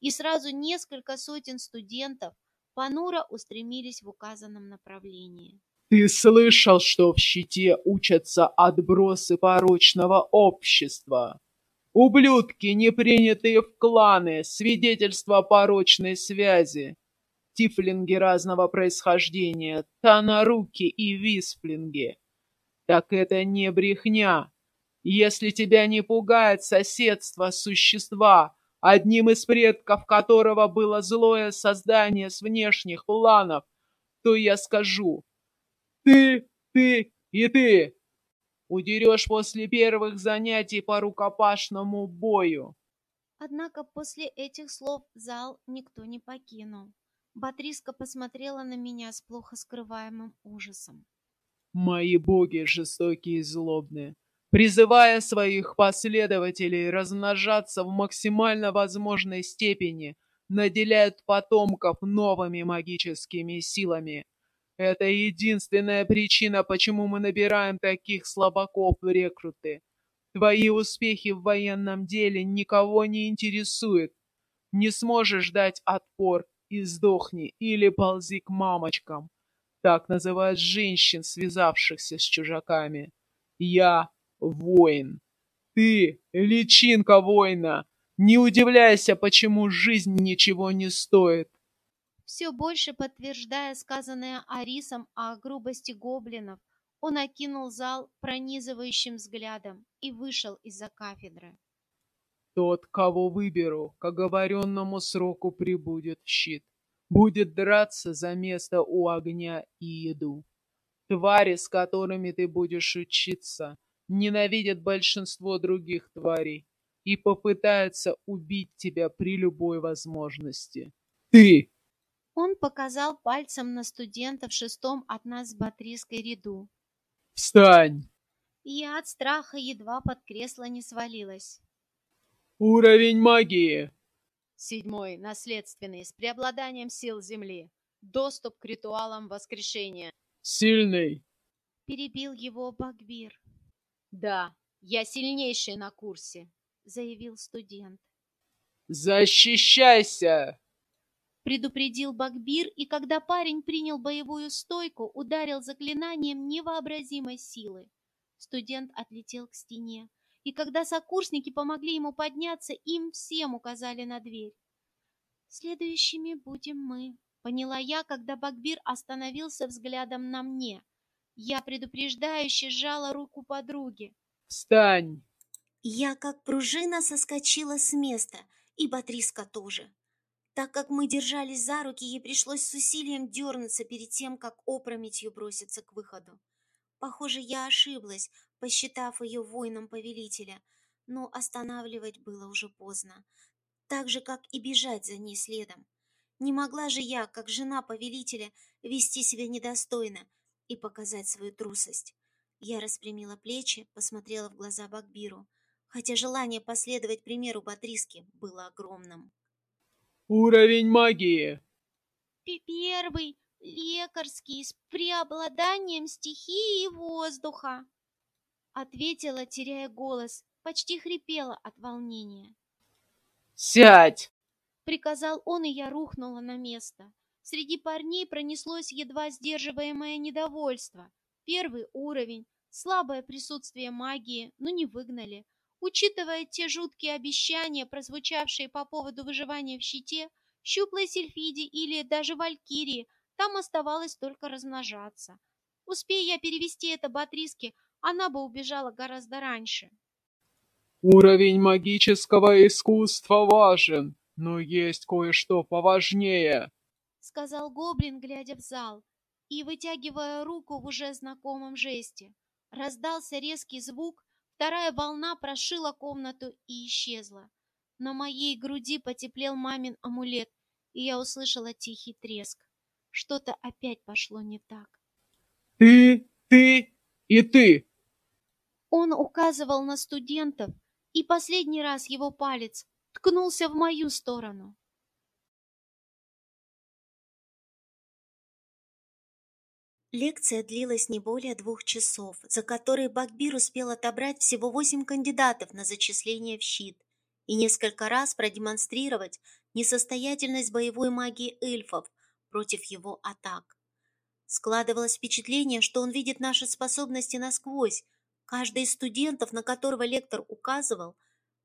И сразу несколько сотен студентов понуро устремились в указанном направлении. Ты слышал, что в щите учатся отбросы порочного общества? Ублюдки, не принятые в кланы, свидетельства порочной связи. Тифлинги разного происхождения, танаруки и висплинги. Так это не брехня. Если тебя не пугает соседство существа, одним из предков которого было злое создание с внешних планов, то я скажу, ты, ты и ты удерешь после первых занятий по рукопашному бою. Однако после этих слов зал никто не покинул. Батриска посмотрела на меня с плохо скрываемым ужасом. Мои боги жестокие и злобные призывая своих последователей размножаться в максимально возможной степени, наделяют потомков новыми магическими силами. Это единственная причина, почему мы набираем таких слабаков в рекруты. Твои успехи в военном деле никого не интересуют. Не сможешь дать отпор и сдохни или ползи к мамочкам. Так называют женщин, связавшихся с чужаками. Я воин. Ты — личинка воина. Не удивляйся, почему жизнь ничего не стоит. Все больше подтверждая сказанное Арисом о грубости гоблинов, он окинул зал пронизывающим взглядом и вышел из-за кафедры. Тот, кого выберу, к оговоренному сроку прибудет щит. Будет драться за место у огня и еду. Твари, с которыми ты будешь учиться, ненавидят большинство других тварей и попытаются убить тебя при любой возможности. Ты! Он показал пальцем на студента в шестом от нас с Батриской ряду. Встань! Я от страха едва под кресло не свалилась. Уровень магии! Седьмой, наследственный, с преобладанием сил Земли. Доступ к ритуалам воскрешения. Сильный! Перебил его Багбир. Да, я сильнейший на курсе, заявил студент. Защищайся! Предупредил Багбир, и когда парень принял боевую стойку, ударил заклинанием невообразимой силы. Студент отлетел к стене, и когда сокурсники помогли ему подняться, им всем указали на дверь. «Следующими будем мы», — поняла я, когда Багбир остановился взглядом на мне — я предупреждающе сжала руку подруги. «Встань!» Я как пружина соскочила с места, и Батриска тоже. Так как мы держались за руки, ей пришлось с усилием дернуться перед тем, как опрометью броситься к выходу. Похоже, я ошиблась, посчитав ее воином повелителя, но останавливать было уже поздно, так же, как и бежать за ней следом. Не могла же я, как жена повелителя, вести себя недостойно, и показать свою трусость. Я распрямила плечи, посмотрела в глаза Багбиру, хотя желание последовать примеру Батриски было огромным. «Уровень магии!» «Первый, лекарский, с преобладанием стихии воздуха!» Ответила, теряя голос, почти хрипела от волнения. «Сядь!» Приказал он, и я рухнула на место. Среди парней пронеслось едва сдерживаемое недовольство. Первый уровень, слабое присутствие магии, но не выгнали. Учитывая те жуткие обещания, прозвучавшие по поводу выживания в щите, щуплой сельфиде или даже валькирии, там оставалось только размножаться. Успея я перевести это Батриске, она бы убежала гораздо раньше. Уровень магического искусства важен, но есть кое-что поважнее сказал гоблин, глядя в зал и вытягивая руку в уже знакомом жесте. Раздался резкий звук, вторая волна прошила комнату и исчезла. На моей груди потеплел мамин амулет, и я услышала тихий треск. Что-то опять пошло не так. Ты, ты и ты. Он указывал на студентов, и последний раз его палец ткнулся в мою сторону. Лекция длилась не более двух часов, за которые Багбир успел отобрать всего восемь кандидатов на зачисление в щит и несколько раз продемонстрировать несостоятельность боевой магии эльфов против его атак. Складывалось впечатление, что он видит наши способности насквозь. Каждый из студентов, на которого лектор указывал,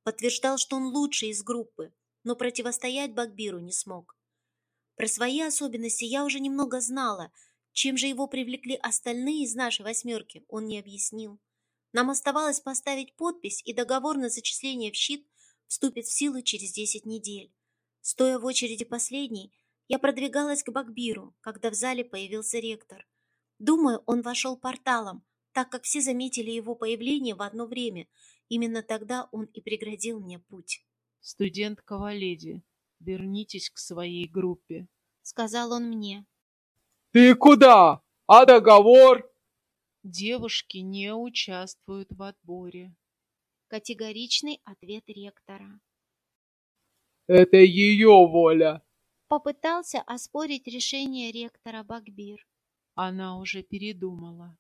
подтверждал, что он лучший из группы, но противостоять Багбиру не смог. Про свои особенности я уже немного знала – чем же его привлекли остальные из нашей восьмерки, он не объяснил. Нам оставалось поставить подпись, и договор на зачисление в щит вступит в силу через десять недель. Стоя в очереди последней, я продвигалась к Багбиру, когда в зале появился ректор. Думаю, он вошел порталом, так как все заметили его появление в одно время. Именно тогда он и преградил мне путь. «Студентка Валеди, вернитесь к своей группе», — сказал он мне. «Ты куда? А договор?» Девушки не участвуют в отборе. Категоричный ответ ректора. Это ее воля. Попытался оспорить решение ректора Багбир. Она уже передумала.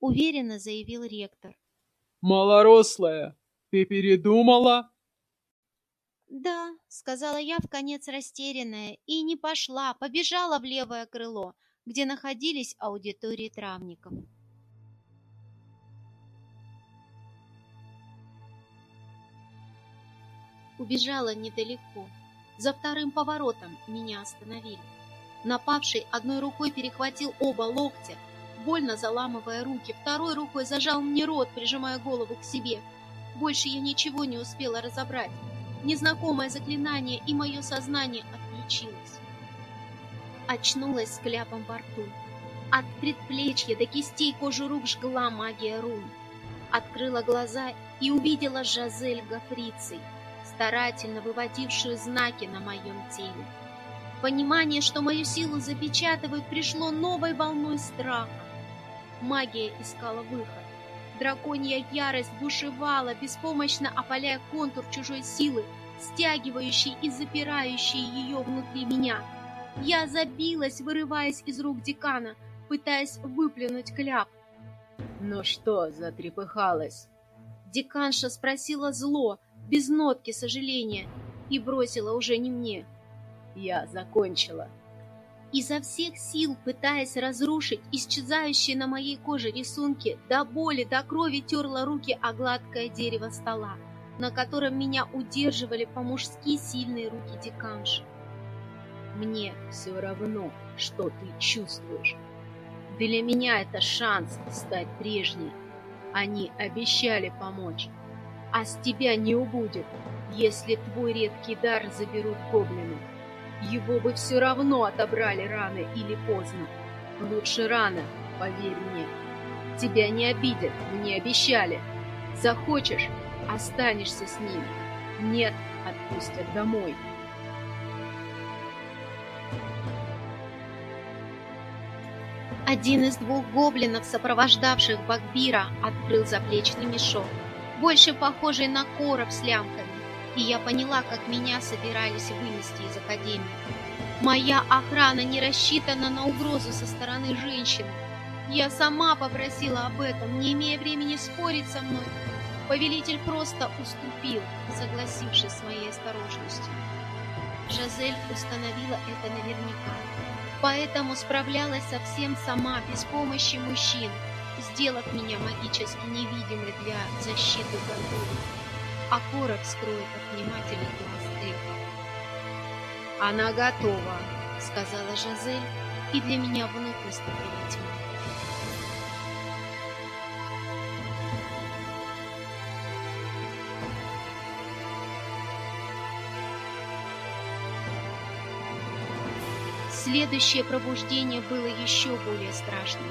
Уверенно заявил ректор. Малорослая, ты передумала? Да, сказала я в конец растерянная и не пошла, побежала в левое крыло, где находились аудитории травников. Убежала недалеко. За вторым поворотом меня остановили. Напавший одной рукой перехватил оба локтя, больно заламывая руки, второй рукой зажал мне рот, прижимая голову к себе. Больше я ничего не успела разобрать. Незнакомое заклинание, и мое сознание отключилось очнулась с кляпом во рту. От предплечья до кистей кожу рук жгла магия рун. Открыла глаза и увидела Жазель Гафрицей, старательно выводившую знаки на моем теле. Понимание, что мою силу запечатывают, пришло новой волной страха. Магия искала выход. Драконья ярость бушевала, беспомощно опаляя контур чужой силы, стягивающей и запирающей ее внутри меня — я забилась, вырываясь из рук декана, пытаясь выплюнуть кляп. «Ну что, затрепыхалась?» Деканша спросила зло, без нотки сожаления, и бросила уже не мне. «Я закончила». Изо всех сил, пытаясь разрушить исчезающие на моей коже рисунки, до боли, до крови терла руки о гладкое дерево стола, на котором меня удерживали по-мужски сильные руки деканши. Мне все равно, что ты чувствуешь. Для меня это шанс стать прежней. Они обещали помочь. А с тебя не убудет, если твой редкий дар заберут гоблины. Его бы все равно отобрали рано или поздно. Лучше рано, поверь мне. Тебя не обидят, мне обещали. Захочешь, останешься с ним. Нет, отпустят домой. Один из двух гоблинов, сопровождавших Багбира, открыл заплечный мешок, больше похожий на короб с лямками, и я поняла, как меня собирались вынести из академии. Моя охрана не рассчитана на угрозу со стороны женщины. Я сама попросила об этом, не имея времени спорить со мной. Повелитель просто уступил, согласившись с моей осторожностью. Жазель установила это наверняка поэтому справлялась совсем сама, без помощи мужчин, сделав меня магически невидимой для защиты Горгулы. А короб скроет от внимательных глаз эльфа. «Она готова», — сказала Жазель, и для меня вновь наступила тьма. Следующее пробуждение было еще более страшным.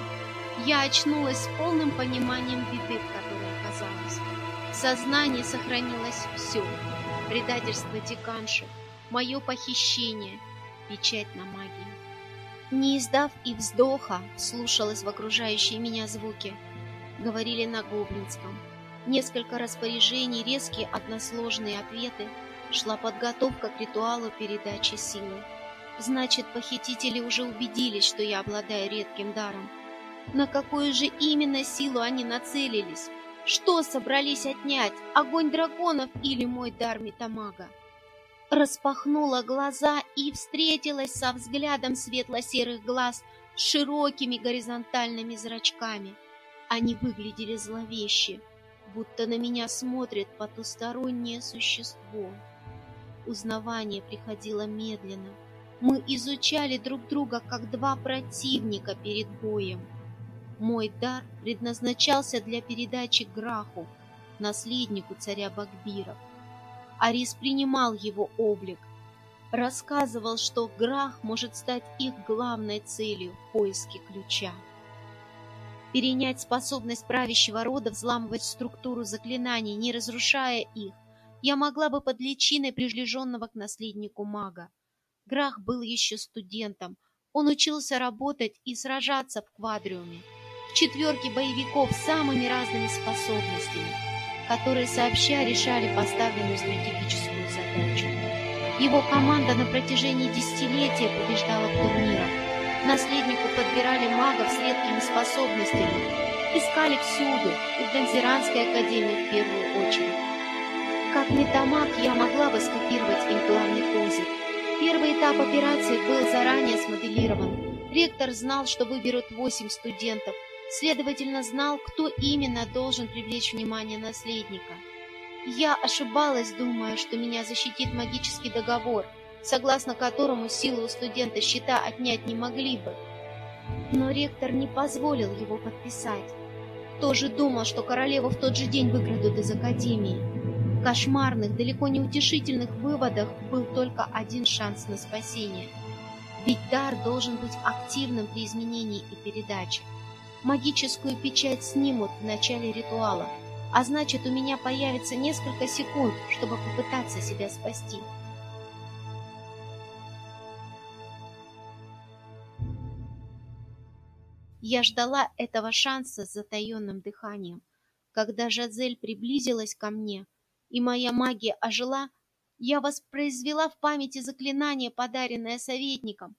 Я очнулась с полным пониманием беды, в которой оказалась. В сознании сохранилось все. Предательство деканши, мое похищение, печать на магии. Не издав и вздоха, слушалась в окружающие меня звуки. Говорили на гоблинском. Несколько распоряжений, резкие односложные ответы. Шла подготовка к ритуалу передачи силы. Значит, похитители уже убедились, что я обладаю редким даром. На какую же именно силу они нацелились? Что собрались отнять? Огонь драконов или мой дар метамага? Распахнула глаза и встретилась со взглядом светло-серых глаз с широкими горизонтальными зрачками. Они выглядели зловеще, будто на меня смотрит потустороннее существо. Узнавание приходило медленно. Мы изучали друг друга как два противника перед боем. Мой дар предназначался для передачи Граху, наследнику царя Багбиров. Арис принимал его облик, рассказывал, что Грах может стать их главной целью в поиске ключа. Перенять способность правящего рода взламывать структуру заклинаний, не разрушая их, я могла бы под личиной приближенного к наследнику мага. Грах был еще студентом, он учился работать и сражаться в квадриуме в четверке боевиков с самыми разными способностями, которые сообща решали поставленную стратегическую задачу. Его команда на протяжении десятилетия побеждала в турнирах. Наследнику подбирали магов с редкими способностями. Искали всюду, и в Данзиранской академии в первую очередь. Как метамаг я могла бы скопировать их главный козырь. Первый этап операции был заранее смоделирован. Ректор знал, что выберут восемь студентов – следовательно, знал, кто именно должен привлечь внимание наследника. Я ошибалась, думая, что меня защитит магический договор, согласно которому силы у студента щита отнять не могли бы. Но ректор не позволил его подписать. Тоже думал, что королеву в тот же день выкрадут из академии. В кошмарных, далеко не утешительных выводах был только один шанс на спасение. Ведь дар должен быть активным при изменении и передаче. Магическую печать снимут в начале ритуала, а значит, у меня появится несколько секунд, чтобы попытаться себя спасти. Я ждала этого шанса с затаенным дыханием. Когда Жазель приблизилась ко мне, и моя магия ожила, я воспроизвела в памяти заклинание, подаренное советником.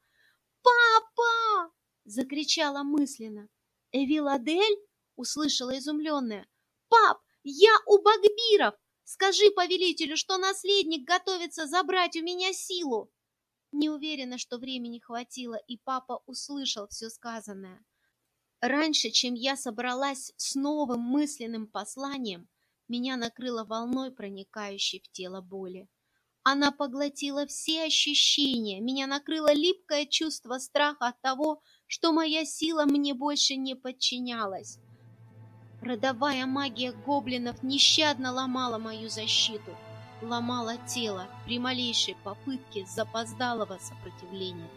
«Папа!» — закричала мысленно. «Эвиладель?» — услышала изумленная. «Пап, я у Багбиров! Скажи повелителю, что наследник готовится забрать у меня силу!» Не уверена, что времени хватило, и папа услышал все сказанное. Раньше, чем я собралась с новым мысленным посланием, меня накрыло волной, проникающей в тело боли. Она поглотила все ощущения, меня накрыло липкое чувство страха от того, что моя сила мне больше не подчинялась. Родовая магия гоблинов нещадно ломала мою защиту, ломала тело при малейшей попытке запоздалого сопротивления.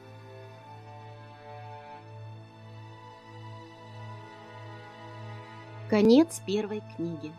Конец первой книги.